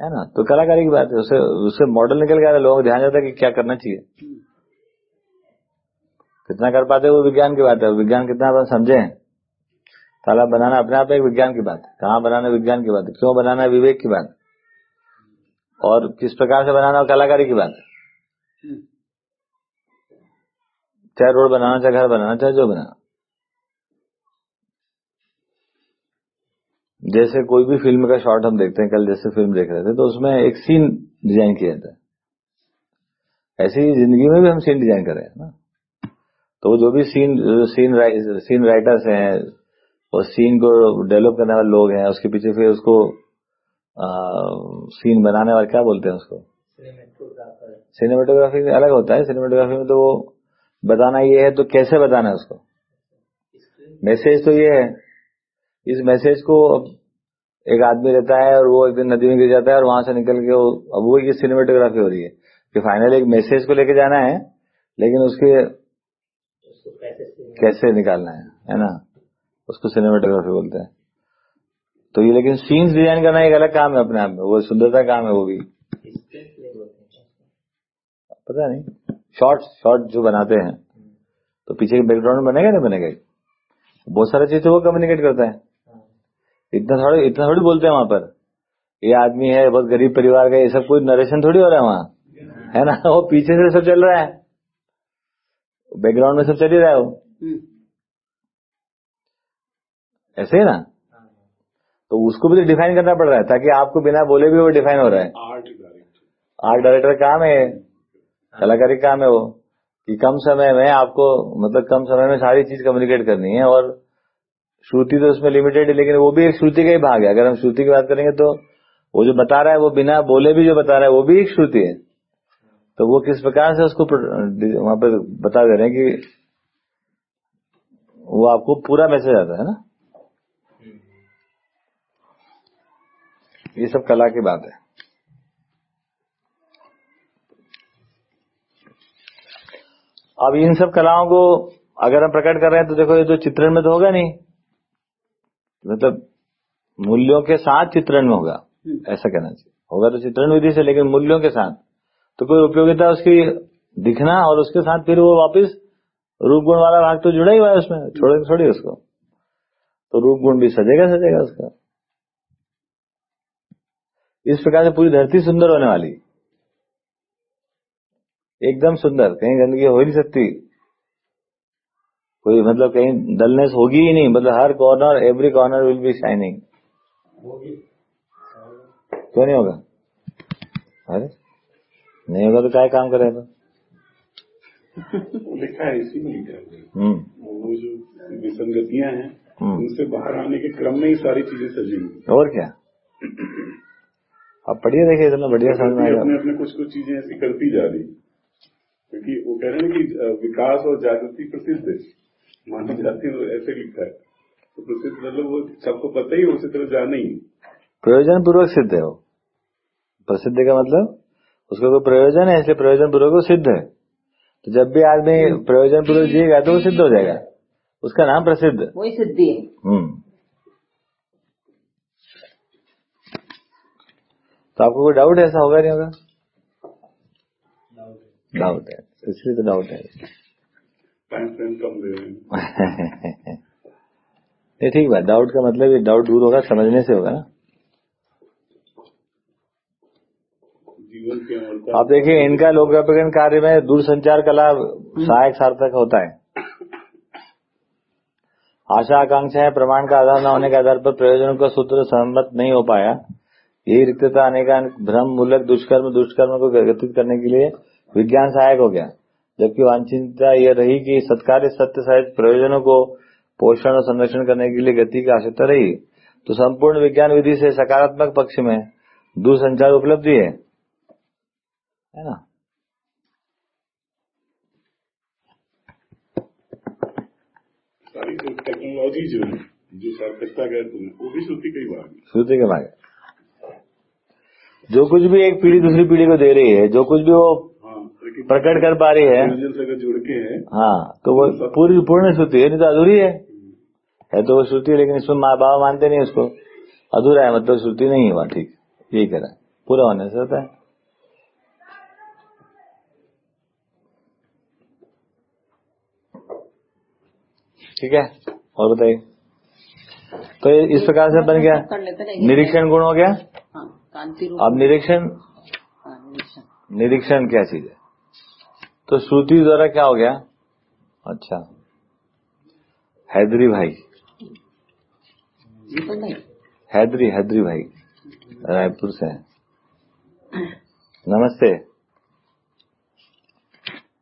है ना? तो कलाकारी की बात है, उसे उससे मॉडल निकल गया लोगों को ध्यान जाता है कि क्या करना चाहिए। कितना कर पाते वो विज्ञान की बात है? विज्ञान कितना अपन समझे? तालाब बनाना अपने आप एक विज्ञान की बात है। कहाँ बनाना विज्ञान की बात है? क्यों बनाना है? विवेक की बात और किस प्रकार से बनाना कलाकारी की बात है। हम्म, चाहे रोड बनाना चाहे घर बनाना चाहे जो बनाना। जैसे कोई भी फ़िल्म का शॉट हम देखते हैं कल जैसे फ़िल्म देख रहे थे तो उसमें एक सीन डिज़ाइन किया जाता है। ऐसे ही ज़िंदगी में भी हम सीन डिज़ाइन कर रहे हैं ना। तो जो भी सीन सीन राइ, सीन राइटर्स हैं और सीन को डेवलप करने वाले लोग हैं उसके पीछे फिर उसको आ, सीन बनाने वाले क्या बोलते हैं उसको? सिनेमेटोग्राफी अलग होता है सिनेमेटोग्राफी में तो वो बताना ये है तो कैसे बताना है उसको? मैसेज तो ये है इस मैसेज को एक आदमी रहता है और वो एक दिन नदी में गिर जाता है और वहाँ से निकल के वो अब वो ये सिनेमेटोग्राफी हो रही है। कि फाइनल एक मैसेज को लेके जाना है लेकिन उसके कैसे निकालना है है ना? उसको सिनेमाटोग्राफी बोलते हैं। तो ये लेकिन सीन्स डिज़ाइन करना एक अलग काम है अपने आप में वो सुंदरता काम है वो भी। पता नहीं। शॉर्ट शॉर्ट जो बनाते हैं तो पीछे के बैकग्राउंड बनेगा नहीं बनेगा? बहुत सारी चीज़ें वो कम्युनिकेट करता है। इतना थोड़ा इतना थोड़ी बोलते हैं वहाँ पर। ये आदमी है बहुत गरीब परिवार का ये सब कोई नरेशन थोड़ी हो रहा है वहाँ? है ना? वो पीछे से सब चल रहा है। बैकग्राउंड में सब चल ही रहा है? वो हम्म, ऐसे ही ना? तो उसको भी तो डिफाइन करना पड़ रहा है ताकि आपको बिना बोले भी वो डिफाइन हो रहा है। आर्ट डायरेक्टर आर्ट डायरेक्टर काम है? कलाकारी काम है? वो कि कम समय में आपको मतलब कम समय में सारी चीज़ कम्युनिकेट करनी है और श्रुति तो उसमें लिमिटेड है लेकिन वो भी एक श्रुति का ही भाग है। अगर हम श्रुति की बात करेंगे तो वो जो बता रहा है वो बिना बोले भी जो बता रहा है वो भी एक श्रुति है। तो वो किस प्रकार से उसको वहाँ पर बता दे रहे हैं कि वो आपको पूरा मैसेज आता है ना? ये सब कला की बात है। अब इन सब कलाओं को अगर हम प्रकट कर रहे हैं तो देखो ये तो चित्रण में तो होगा नहीं। मतलब मूल्यों के साथ चित्रण में होगा ऐसा कहना चाहिए। होगा तो चित्रण विधि से लेकिन मूल्यों के साथ। तो कोई उपयोगिता उसकी दिखना और उसके साथ फिर वो वापस रूप गुण वाला भाग तो जुड़ा ही हुआ है उसमें छोड़े छोड़िए उसको। तो रूप गुण भी सजेगा सजेगा उसका। इस प्रकार से पूरी धरती सुंदर होने वाली। एकदम सुंदर कहीं गंदगी हो ही नहीं सकती। कोई मतलब कहीं डलनेस होगी ही नहीं मतलब हर corner every corner will be shining क्यों नहीं होगा? अरे। नहीं होगा तो क्या काम करेगा वो लिखा है इसी में लिखा है। हम्म। वो जो विसंगतियाँ हैं हम्म। उनसे बाहर आने के क्रम में ही सारी चीज़ें सजेंगी। और क्या? आप पढ़िए देखिए इतना बढ़िया समझ में अपने अपने कुछ कुछ चीज़ें ऐसी करती जा रही। क्योंकि वो कह रहे हैं कि विकास और जागृति प्रसिद्ध है। मानव जाति में ऐसे लिखा है। तो प्रसिद्ध मतलब वो सबको पता ही उसी तरह जाना ही प्रयोजन पूर्वक सिद्ध है वो। प्रसिद्ध का मतलब उसका कोई प्रयोजन है इसलिए प्रयोजन पूर्वक वो सिद्ध है। तो जब भी आदमी प्रयोजन पूर्वक जिएगा तो वो सिद्ध हो जाएगा। उसका नाम प्रसिद्ध। वही सिद्धि है। हम्म। तो आपको कोई डाउट ऐसा होगा नहीं होगा? डाउट है। इसलिए तो डाउट है। हैं। ठीक बात। डाउट का मतलब ये डाउट दूर होगा समझने से होगा ना जीवन की अमरता आप देखिए इनका लोकार्पण कार्य में दूरसंचार का लाभ सहायक सार्थक होता है। आशा आकांक्षाएँ प्रमाण का आधार न होने के आधार पर प्रयोजनों का सूत्र सहमत नहीं हो पाया। यही रिक्तता अनेकान भ्रम मूलक दुष्कर्म दुष्कर्म को गठित करने के लिए विज्ञान सहायक हो गया। जबकि वांछितता यह रही कि सत्कार्य सत्य सहित प्रयोजनों को पोषण और संरक्षण करने के लिए गति की आवश्यकता रही। तो संपूर्ण विज्ञान विधि से सकारात्मक पक्ष में दूरसंचार उपलब्धि है। है ना? सारी जो टेक्नोलॉजी जो है जो सार्थकता का तुम वो भी श्रुति कई बार है। श्रुति के भाग जो कुछ भी एक पीढ़ी दूसरी पीढ़ी को दे रही है जो कुछ भी वो हाँ प्रकट कर पा रही है अगर जुड़ के है हाँ तो वो पूरी पूर्ण श्रुति है नहीं तो अधूरी है। है तो वो श्रुति है लेकिन इसमें माँ बाबा मानते नहीं उसको। अधूरा है मतलब श्रुति नहीं हुआ ठीक। यही कह रहा है। पूरा होने से होता है। ठीक है? और बताइए। तो इस प्रकार से बन गया। निरीक्षण गुण हो गया? हाँ अब निरीक्षण? हाँ, निरीक्षण। निरीक्षण क्या चीज़ है? तो श्रुति द्वारा क्या हो गया? अच्छा। हैदरी भाई। हैदरी हैदरी भाई। रायपुर से हैं। नमस्ते।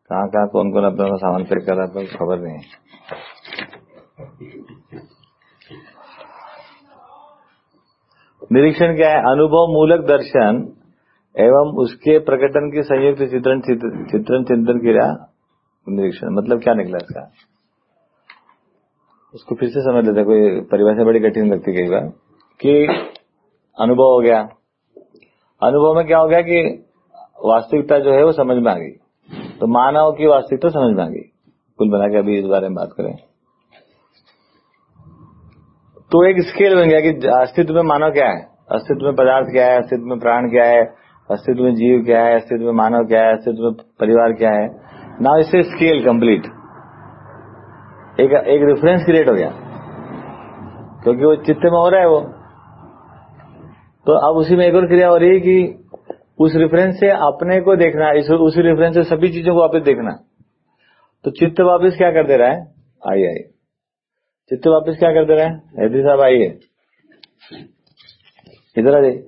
कहाँ कहाँ कौन कौन अपना अपना सामान पैक कर रहा है? खबर नहीं है। निरीक्षण क्या है? अनुभव मूलक दर्शन एवं उसके प्रकटन की संयुक्त चित्रण चित्रण चिंतन क्रिया निरीक्षण। मतलब क्या निकला इसका? उसको फिर से समझ लेते कोई परिभाषा बड़ी कठिन लगती कई बार। कि अनुभव हो गया। अनुभव में क्या हो गया कि वास्तविकता जो है वो समझ में आ गई। तो मानव की वास्तविकता समझ में आ गई। कुल बना के अभी इस बारे में बात करें। तो एक स्केल बन गया कि अस्तित्व में मानव क्या है? अस्तित्व में पदार्थ क्या है? अस्तित्व में प्राण क्या है? अस्तित्व में जीव क्या है? अस्तित्व में मानव क्या है? अस्तित्व में परिवार क्या है? ना इससे स्केल कंप्लीट एक एक रेफरेंस क्रिएट हो गया। क्योंकि वो चित्त में हो रहा है वो। तो अब उसी में एक और क्रिया हो रही है कि उस रेफरेंस से अपने को देखना, इस, उसी रेफरेंस से सभी चीज़ों को वापस देखना। तो चित्त वापस क्या कर दे रहा है? आई आइए चित्त वापस क्या कर दे रहा है? हैदरी साहब आइए। इधर आ जाइए।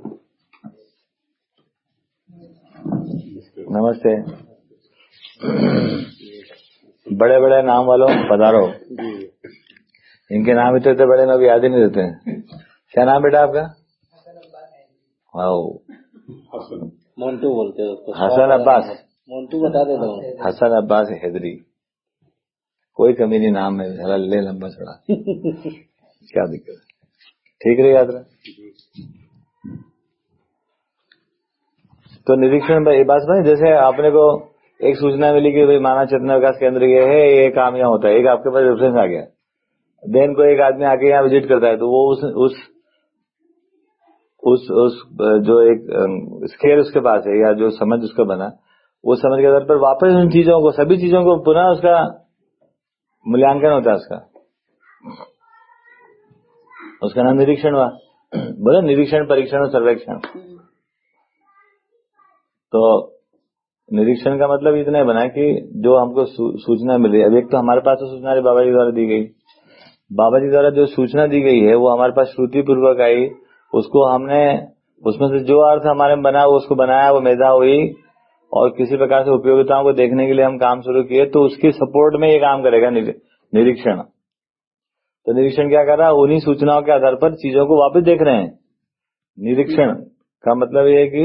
नमस्ते। बड़े बड़े नाम वालों पधारो। इनके नाम इतने इतने बड़े लोग याद ही नहीं रहते हैं। क्या नाम बेटा आपका? वाओ। मोन्टू बोलते हसन अब्बास। मोन्टू बता देता हूँ। हसन अब्बास हैदरी। कोई कमी नहीं, नाम है जरा ले लंबा चढ़ा क्या दिक्कत ठीक रही यात्रा तो निरीक्षण में ये बात समझ जैसे आपने को एक सूचना मिली कि भाई मानव चेतना विकास केंद्र ये है, ये काम यहाँ होता है। एक आपके पास रेफरेंस आ गया। देन को एक आदमी आके यहाँ विज़िट करता है तो वो उस उस उस उस, जो एक स्केल उसके पास है, या जो समझ उसका बना, वो समझ के आधार पर वापस उन चीज़ों को, सभी चीज़ों को पुनः उसका मूल्यांकन होता उसका। उसका नाम निरीक्षण हुआ। बोले, निरीक्षण, परीक्षण और सर्वेक्षण। तो निरीक्षण का मतलब इतना बना कि जो हमको सूचना मिली। अब एक तो हमारे पास तो सूचना बाबा जी द्वारा दी गई। बाबा जी द्वारा जो सूचना दी गई है, वो हमारे पास श्रुति पूर्वक आई। उसको हमने, उसमें से जो अर्थ हमारे में बना उसको बनाया, वो मेधा हुई। और किसी प्रकार से उपयोगिताओं को देखने के लिए हम काम शुरू किए तो उसकी सपोर्ट में ये काम करेगा निरीक्षण। तो निरीक्षण क्या कर रहा है? उन्हीं सूचनाओं के आधार पर चीज़ों को वापस देख रहे हैं। निरीक्षण का मतलब ये है कि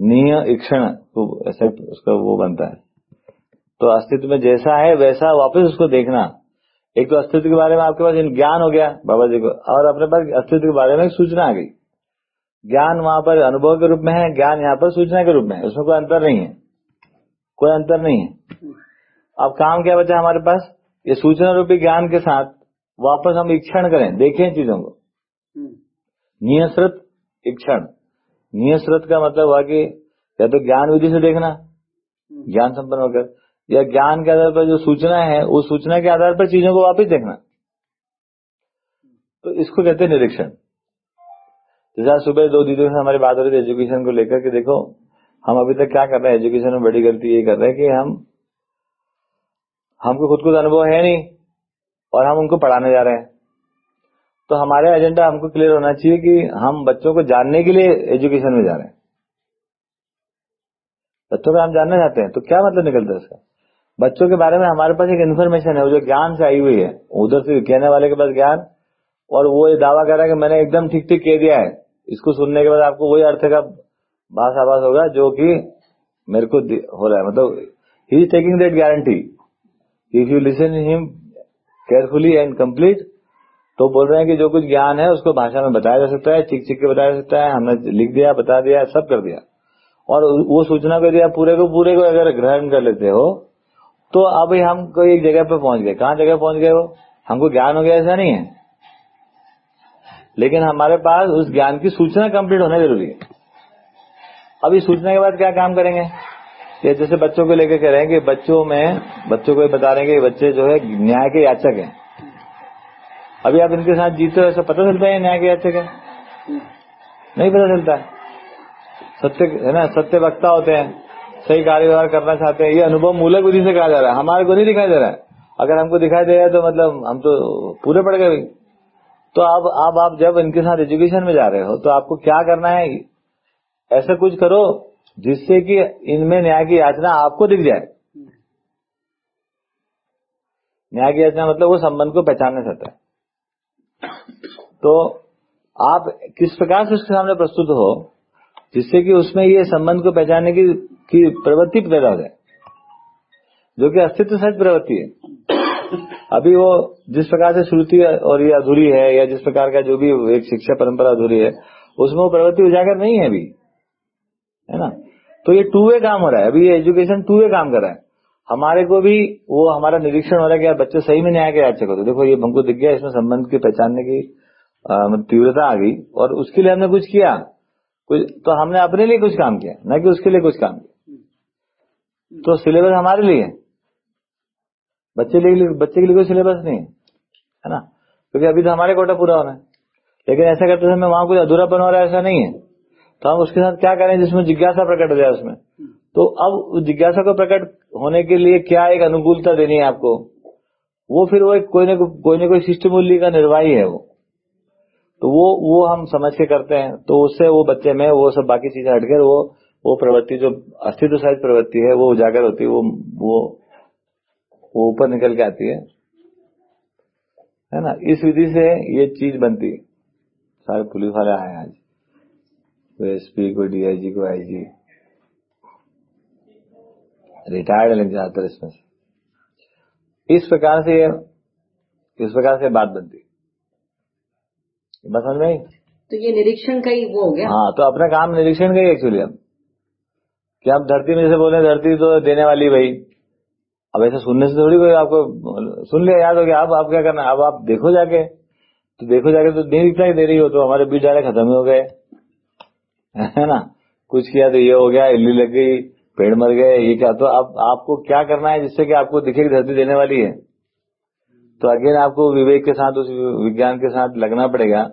निय इक्षण उसका वो बनता है। तो अस्तित्व में जैसा है, वैसा वापस उसको देखना। एक तो अस्तित्व के बारे में आपके पास ज्ञान हो गया, बाबा जी को, और अपने पास अस्तित्व के बारे में सूचना आ गई। ज्ञान वहाँ पर अनुभव के रूप में है, ज्ञान यहाँ पर सूचना के रूप में है। उसमें कोई अंतर नहीं है। कोई अंतर नहीं है। अब काम क्या बचा हमारे पास? ये सूचना रूपी ज्ञान के साथ वापस हम इक्षण करें, देखें चीज़ों को। नियसृत इक्षण नियसृत का मतलब हुआ कि या तो ज्ञान विधि से देखना, ज्ञान संपन्न होकर, या ज्ञान के आधार पर जो सूचना है, उस सूचना के आधार पर चीज़ों को वापस देखना। तो इसको कहते हैं निरीक्षण। जैसा सुबह दो दीदियों से हमारी बात हो रही थी एजुकेशन को लेकर के देखो, हम अभी तक क्या कर रहे हैं? एजुकेशन में बड़ी गलती ये कर रहे हैं कि हम, हमको खुद को अनुभव है नहीं और हम उनको पढ़ाने जा रहे हैं। तो हमारे एजेंडा हमको क्लियर होना चाहिए कि हम बच्चों को जानने के लिए एजुकेशन में जा रहे हैं। बच्चों को हम जानना चाहते हैं तो क्या मतलब निकलता है इसका? बच्चों के बारे में हमारे पास एक इन्फॉर्मेशन है, वो जो ज्ञान से आई हुई है, उधर से कहने वाले के पास ज्ञान, और वो ये दावा कर रहा है कि मैंने एकदम ठीक ठीक कह दिया है। इसको सुनने के बाद आपको वही अर्थ का भाष आभास होगा जो कि मेरे को हो रहा है। मतलब he is taking that guarantee if you listen him carefully and complete तो बोल रहे हैं कि जो कुछ ज्ञान है, उसको भाषा में बताया जा सकता है चिक चिक के बताया जा सकता है, हमने लिख दिया, बता दिया, सब कर दिया। और वो सूचना को दिया पूरे को पूरे को अगर ग्रहण कर लेते हो तो अब हम कोई एक जगह पे पहुँच गए। कहाँ जगह पहुँच गए हो हमको ज्ञान हो गया, ऐसा नहीं है। लेकिन हमारे पास उस ज्ञान की सूचना कंप्लीट होना ज़रूरी है। अब इस सूचना के बाद क्या काम करेंगे? ये जैसे बच्चों को लेकर कह रहे हैं कि बच्चों में, बच्चों को बता रहे हैं कि बच्चे जो है न्याय के याचक हैं। अभी आप इनके साथ जीते हो, ऐसा पता चलता है न्याय के याचक है? नहीं पता चलता है। सत्य, है ना? सत्य वक्ता होते हैं, सही कार्य व्यवहार करना चाहते हैं। ये अनुभव मूलक विधि से कहा जा रहा है। हमारे को नहीं दिखाई दे रहा है। अगर हमको दिखाई दे रहा है तो मतलब हम तो पूरे पड़ गए तो अब अब आप जब इनके साथ एजुकेशन में जा रहे हो तो आपको क्या करना है? ऐसा कुछ करो जिससे कि इनमें न्याय की याचना आपको दिख जाए। न्याय की याचना मतलब वो संबंध को पहचानने चाहता है। तो आप किस प्रकार से उसके सामने प्रस्तुत हो जिससे कि उसमें ये संबंध को पहचानने की, की प्रवृत्ति पैदा हो जाए? जो कि अस्तित्व सहित प्रवृत्ति है। अभी वो जिस प्रकार से श्रुति और ये अधूरी है या जिस प्रकार का जो भी एक शिक्षा परंपरा अधूरी है उसमें वो प्रवृत्ति उजागर नहीं है अभी है ना? तो ये टू वे काम हो रहा है। अभी ये एजुकेशन टू वे काम कर रहा है। हमारे को भी वो हमारा निरीक्षण हो रहा है कि यार बच्चे सही में न्याय के याद चको तो देखो ये हमको दिख गया इसमें संबंध की पहचानने की मतलब तीव्रता आ गई और उसके लिए हमने कुछ किया। कुछ तो हमने अपने लिए कुछ काम किया न कि उसके लिए कुछ काम किया। तो सिलेबस हमारे लिए है। बच्चे के लिए, बच्चे के लिए कोई सिलेबस नहीं, है ना? क्योंकि अभी तो हमारे कोटा पूरा होना है। लेकिन ऐसा करते समय वहाँ कुछ अधूरापन हो रहा है, ऐसा नहीं है। तो हम उसके साथ क्या करें, जिसमें जिज्ञासा प्रकट हो जाए उसमें? तो अब जिज्ञासा को प्रकट होने के लिए क्या एक अनुकूलता देनी है आपको? वो फिर वो एक कोई न कोई न कोई शिष्ट मूल्य का निर्वाही है वो। तो वो वो हम समझ के करते हैं। तो उससे वो बच्चे में वो सब बाकी चीज़ें हटकर वो वो प्रवृत्ति जो अस्तित्व सहित प्रवृत्ति है, वो उजागर होती है, वो वो वो ऊपर निकल के आती है। है ना? इस विधि से ये चीज़ बनती। है सारे पुलिस वाले आए आज। कोई एसपी कोई डीआईजी कोई आईजी रिटायर्ड लग जाते इसमें से। इस प्रकार से इस प्रकार से बात बनती। है। बात समझ में तो ये निरीक्षण का ही वो हो गया। हाँ तो अपना काम निरीक्षण का ही एक्चुअली हम कि आप धरती में जैसे बोले धरती तो देने वाली भाई। अब ऐसा सुनने से थोड़ी कोई आपको, सुन लिया, याद हो गया, अब आप क्या करना, अब आप देखो जाके। तो देखो जाके तो नहीं दिखता ही दे रही हो तो हमारे बीज डाले खत्म हो गए। है ना? कुछ किया तो ये हो गया, इल्ली लग गई, पेड़ मर गए, ये क्या? तो अब आपको क्या करना है जिससे कि आपको दिखे कि धरती देने वाली है? तो अगेन आपको विवेक के साथ, उस विज्ञान के साथ लगना पड़ेगा।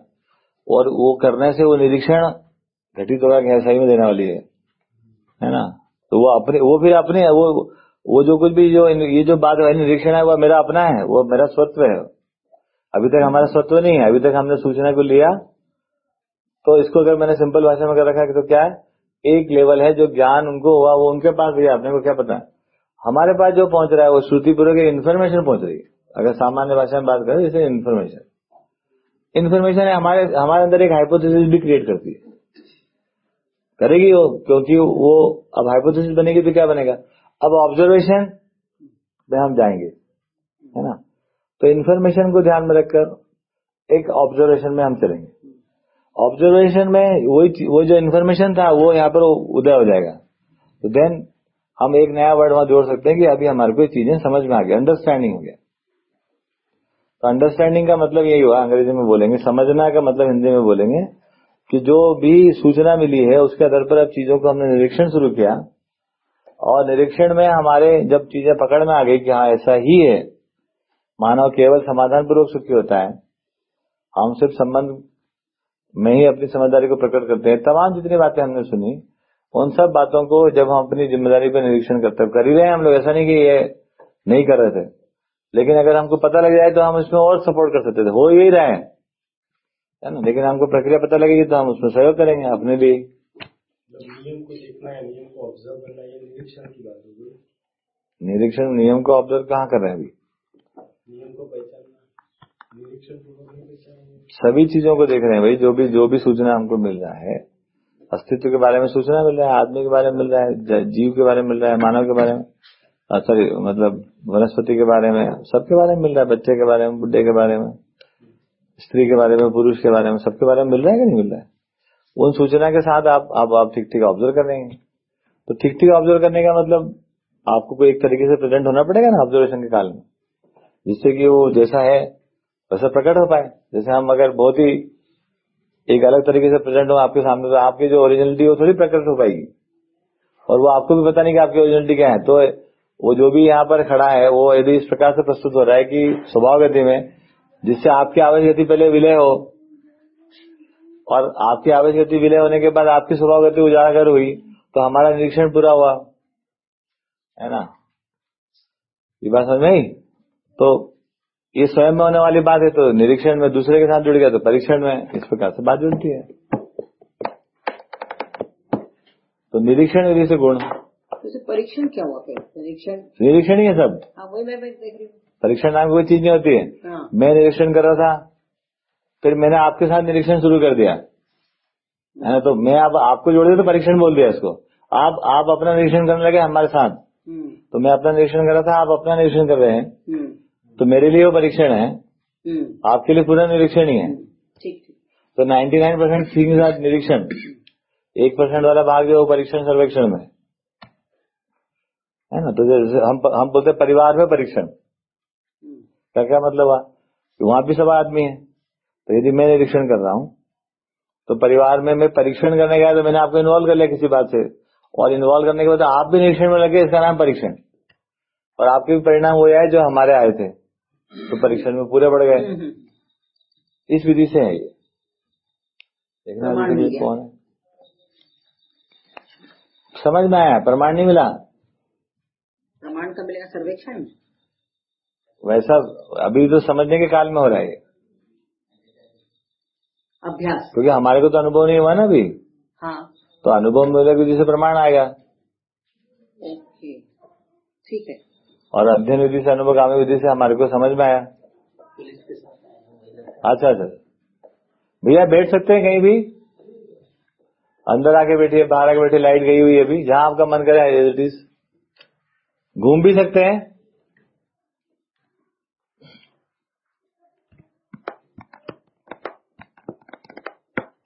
और वो करने से वो निरीक्षण घटित होगा कि सही में देने वाली है। है ना? तो वो अपने, वो फिर अपने, वो वो जो कुछ भी जो ये जो बात निरीक्षण है, वो मेरा अपना है, वो मेरा स्वत्व है। अभी तक हमारा स्वत्व नहीं है, अभी तक हमने सूचना को लिया। तो इसको अगर मैंने सिंपल भाषा में कर रखा है तो क्या है? एक लेवल है जो ज्ञान उनको हुआ, वो उनके पास है अपने को क्या पता? है हमारे पास जो पहुँच रहा है, वो श्रुति पूर्वक इन्फॉर्मेशन पहुँच रही है। अगर सामान्य भाषा में बात करें जैसे इन्फॉर्मेशन इन्फॉर्मेशन हमारे हमारे अंदर एक हाइपोथेसिस भी क्रिएट करती है। करेगी वो, क्योंकि वो, अब हाइपोथेसिस बनेगी तो क्या बनेगा? अब ऑब्जर्वेशन में हम जाएँगे, है ना? तो इन्फॉर्मेशन को ध्यान में रखकर एक ऑब्जर्वेशन में हम चलेंगे। ऑब्जर्वेशन में वही वो जो इन्फॉर्मेशन था, वो यहाँ पर उदय हो जाएगा। तो देन हम एक नया वर्ड वहाँ जोड़ सकते हैं कि अभी हमारे को चीज़ें समझ में आ गई अंडरस्टैंडिंग हो गया। तो अंडरस्टैंडिंग का मतलब यही हुआ, अंग्रेज़ी में बोलेंगे, समझना का मतलब हिंदी में बोलेंगे कि जो भी सूचना मिली है, उसके आधार पर अब चीज़ों को हमने निरीक्षण शुरू किया और निरीक्षण में हमारे जब चीज़ें पकड़ में आ गई कि हाँ ऐसा ही है, मानव केवल समाधान पूर्वक सुखी होता है। हम सिर्फ़ संबंध में ही अपनी समझदारी को प्रकट करते हैं। तमाम जितनी बातें हमने सुनी, उन सब बातों को जब हम अपनी ज़िम्मेदारी पर निरीक्षण करते कर ही रहे हैं हम लोग। ऐसा नहीं कि ये नहीं कर रहे थे। लेकिन अगर हमको पता लग जाए तो हम इसमें और सपोर्ट कर सकते थे। हो यही रहे हैं। ना? लेकिन हमको प्रक्रिया पता लगेगी तो हम उसमें सहयोग करेंगे, अपने लिए नियम को देखना है नियम को ऑब्ज़र्व करना ये निरीक्षण की बात होगी निरीक्षण नियम को ऑब्ज़र्व कहाँ कर रहे हैं अभी? नियम को पहचानना निरीक्षण सभी चीज़ों को देख रहे हैं भाई जो भी जो भी सूचना हमको मिल रहा है अस्तित्व के बारे में सूचना मिल रहा है आदमी के बारे में मिल रहा है जीव के बारे में मिल रहा है मानव के बारे में सॉरी मतलब वनस्पति के बारे में सबके बारे में मिल रहा है बच्चे के बारे में बुढ़े के बारे में स्त्री के बारे में पुरुष के बारे में सबके बारे में मिल रहा है कि नहीं मिल रहा है? उन सूचना के साथ आप आप, आप ठीक ठीक ऑब्ज़र्व कर लेंगे तो ठीक ठीक ऑब्ज़र्व करने का मतलब आपको कोई एक तरीके से प्रेजेंट होना पड़ेगा ना ऑब्जर्वेशन के काल में जिससे कि वो जैसा है वैसा प्रकट हो पाए। जैसे हम अगर बहुत ही एक अलग तरीके से प्रेजेंट हो आपके सामने तो आपकी जो ओरिजिनलिटी वो थोड़ी प्रकट हो पाएगी। और वो आपको भी पता नहीं कि आपकी ओरिजिनलिटी क्या है। तो वो जो भी यहाँ पर खड़ा है वो यदि इस प्रकार से प्रस्तुत हो रहा है कि स्वभाव गति में जिससे आपकी आवाज़ गति पहले विलय हो और आपकी आवेश गति विलय होने के बाद आपकी स्वभाव गति उजागर हुई तो हमारा निरीक्षण पूरा हुआ। है ना? ये बात समझ में आई? तो ये स्वयं में होने वाली बात है तो निरीक्षण में दूसरे के साथ जुड़ गया तो परीक्षण में इस प्रकार से बात जुड़ती है। तो निरीक्षण विधि से गुण। परीक्षण क्या हुआ परीक्षण? निरीक्षण ही है सब। हाँ वही मैं देख रही हूँ। परीक्षण नाम कोई चीज़ नहीं होती है। हाँ। मैं निरीक्षण कर रहा था फिर मैंने आपके साथ निरीक्षण शुरू कर दिया। है ना तो मैं अब आपको जोड़ दिया तो परीक्षण बोल दिया इसको। आप आप अपना निरीक्षण करने लगे हमारे साथ। हम्म, तो मैं अपना निरीक्षण कर रहा था आप अपना निरीक्षण कर रहे हैं। हम्म, तो मेरे लिए वो परीक्षण है। हम्म, आपके लिए पूरा निरीक्षण ही है। तो 99 नाइन परसेंट थिंग्स आर निरीक्षण। एक परसेंट वाला भाग जो वो परीक्षण सर्वेक्षण में। है ना तो जैसे हम हम बोलते परिवार में परीक्षण। क्या क्या मतलब हुआ? वहाँ भी सब आदमी है। तो यदि मैं निरीक्षण कर रहा हूँ तो परिवार में मैं परीक्षण करने गया तो मैंने आपको इन्वॉल्व कर लिया किसी बात से। और इन्वॉल्व करने के बाद आप भी निरीक्षण में लगे इसका नाम परीक्षण। और आपके भी परिणाम वो आए जो हमारे आए थे। तो परीक्षण में पूरे बढ़ गए। हम्म, हम्म, इस विधि से है ये। देखना। कौन है। समझ में आया? प्रमाण नहीं मिला? प्रमाण कब मिलेगा सर्वेक्षण वैसा अभी तो समझने के काल में हो रहा है। अभ्यास। क्योंकि हमारे को तो अनुभव नहीं हुआ ना अभी। हाँ। तो अनुभव मिलेगा जिसे प्रमाण आएगा। ओके। ठीक है। और अध्ययन विधि से अनुभव गामी विधि से हमारे को समझ में आया। अच्छा अच्छा। भैया बैठ सकते हैं कहीं भी? अंदर आके बैठिए बाहर आके बैठिए लाइट गई हुई है अभी। जहाँ आपका मन करे एज इट इज़ घूम भी सकते हैं।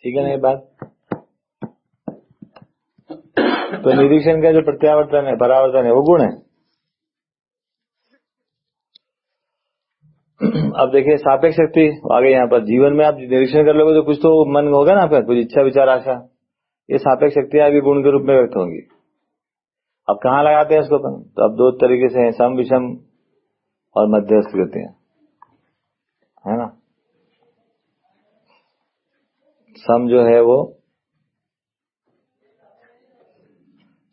ठीक है ना ये बात? तो निरीक्षण का जो प्रत्यावर्तन है, परावर्तन है, वो गुण है? अब देखिए, सापेक्ष शक्ति, आगे यहाँ पर, जीवन में आप निरीक्षण कर लोगे तो कुछ तो मन होगा ना आपका, कुछ इच्छा, विचार, आशा। ये सापेक्ष शक्तियाँ आगे गुण के रूप में व्यक्त होंगी। अब कहाँ लगाते हैं इसको अपन? तो अब दो तरीके से हैं, सम, विषम और मध्यस्थ गतियाँ है ना? सम जो है वो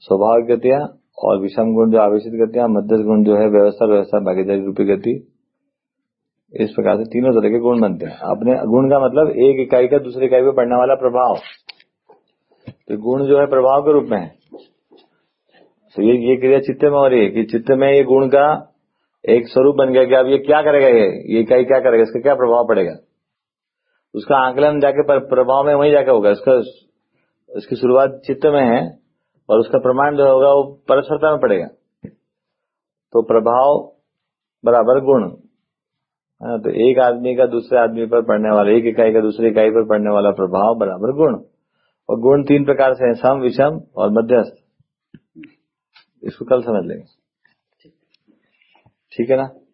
स्वाभाविक गतियाँ और विषम गुण जो आवेशित गतियाँ, मध्यस्थ गुण जो है व्यवस्था व्यवस्था, भागीदारी रूपी गति, इस प्रकार से तीनों तरह के गुण बनते हैं। अपने गुण का मतलब एक इकाई का दूसरी इकाई पे पड़ने वाला प्रभाव। तो गुण जो है प्रभाव के रूप में है। तो ये ये क्रिया चित्त में हो रही है कि चित्त में ये गुण का एक स्वरूप बन गया कि अब ये क्या करेगा ये? ये इकाई क्या करेगा? इसका क्या प्रभाव पड़ेगा? उसका आकलन जाके पर- प्रभाव में वहीं जाके होगा। इसका इसकी शुरुआत चित्त में है और उसका प्रमाण जो होगा वो परस्परता में पड़ेगा। तो प्रभाव बराबर गुण। हाँ, तो एक आदमी का दूसरे आदमी पर पड़ने वाला एक इकाई का दूसरी इकाई पर पड़ने वाला प्रभाव बराबर गुण। और गुण तीन प्रकार से हैं सम विषम और मध्यस्थ। इसको कल समझ लेंगे। ठीक है ना?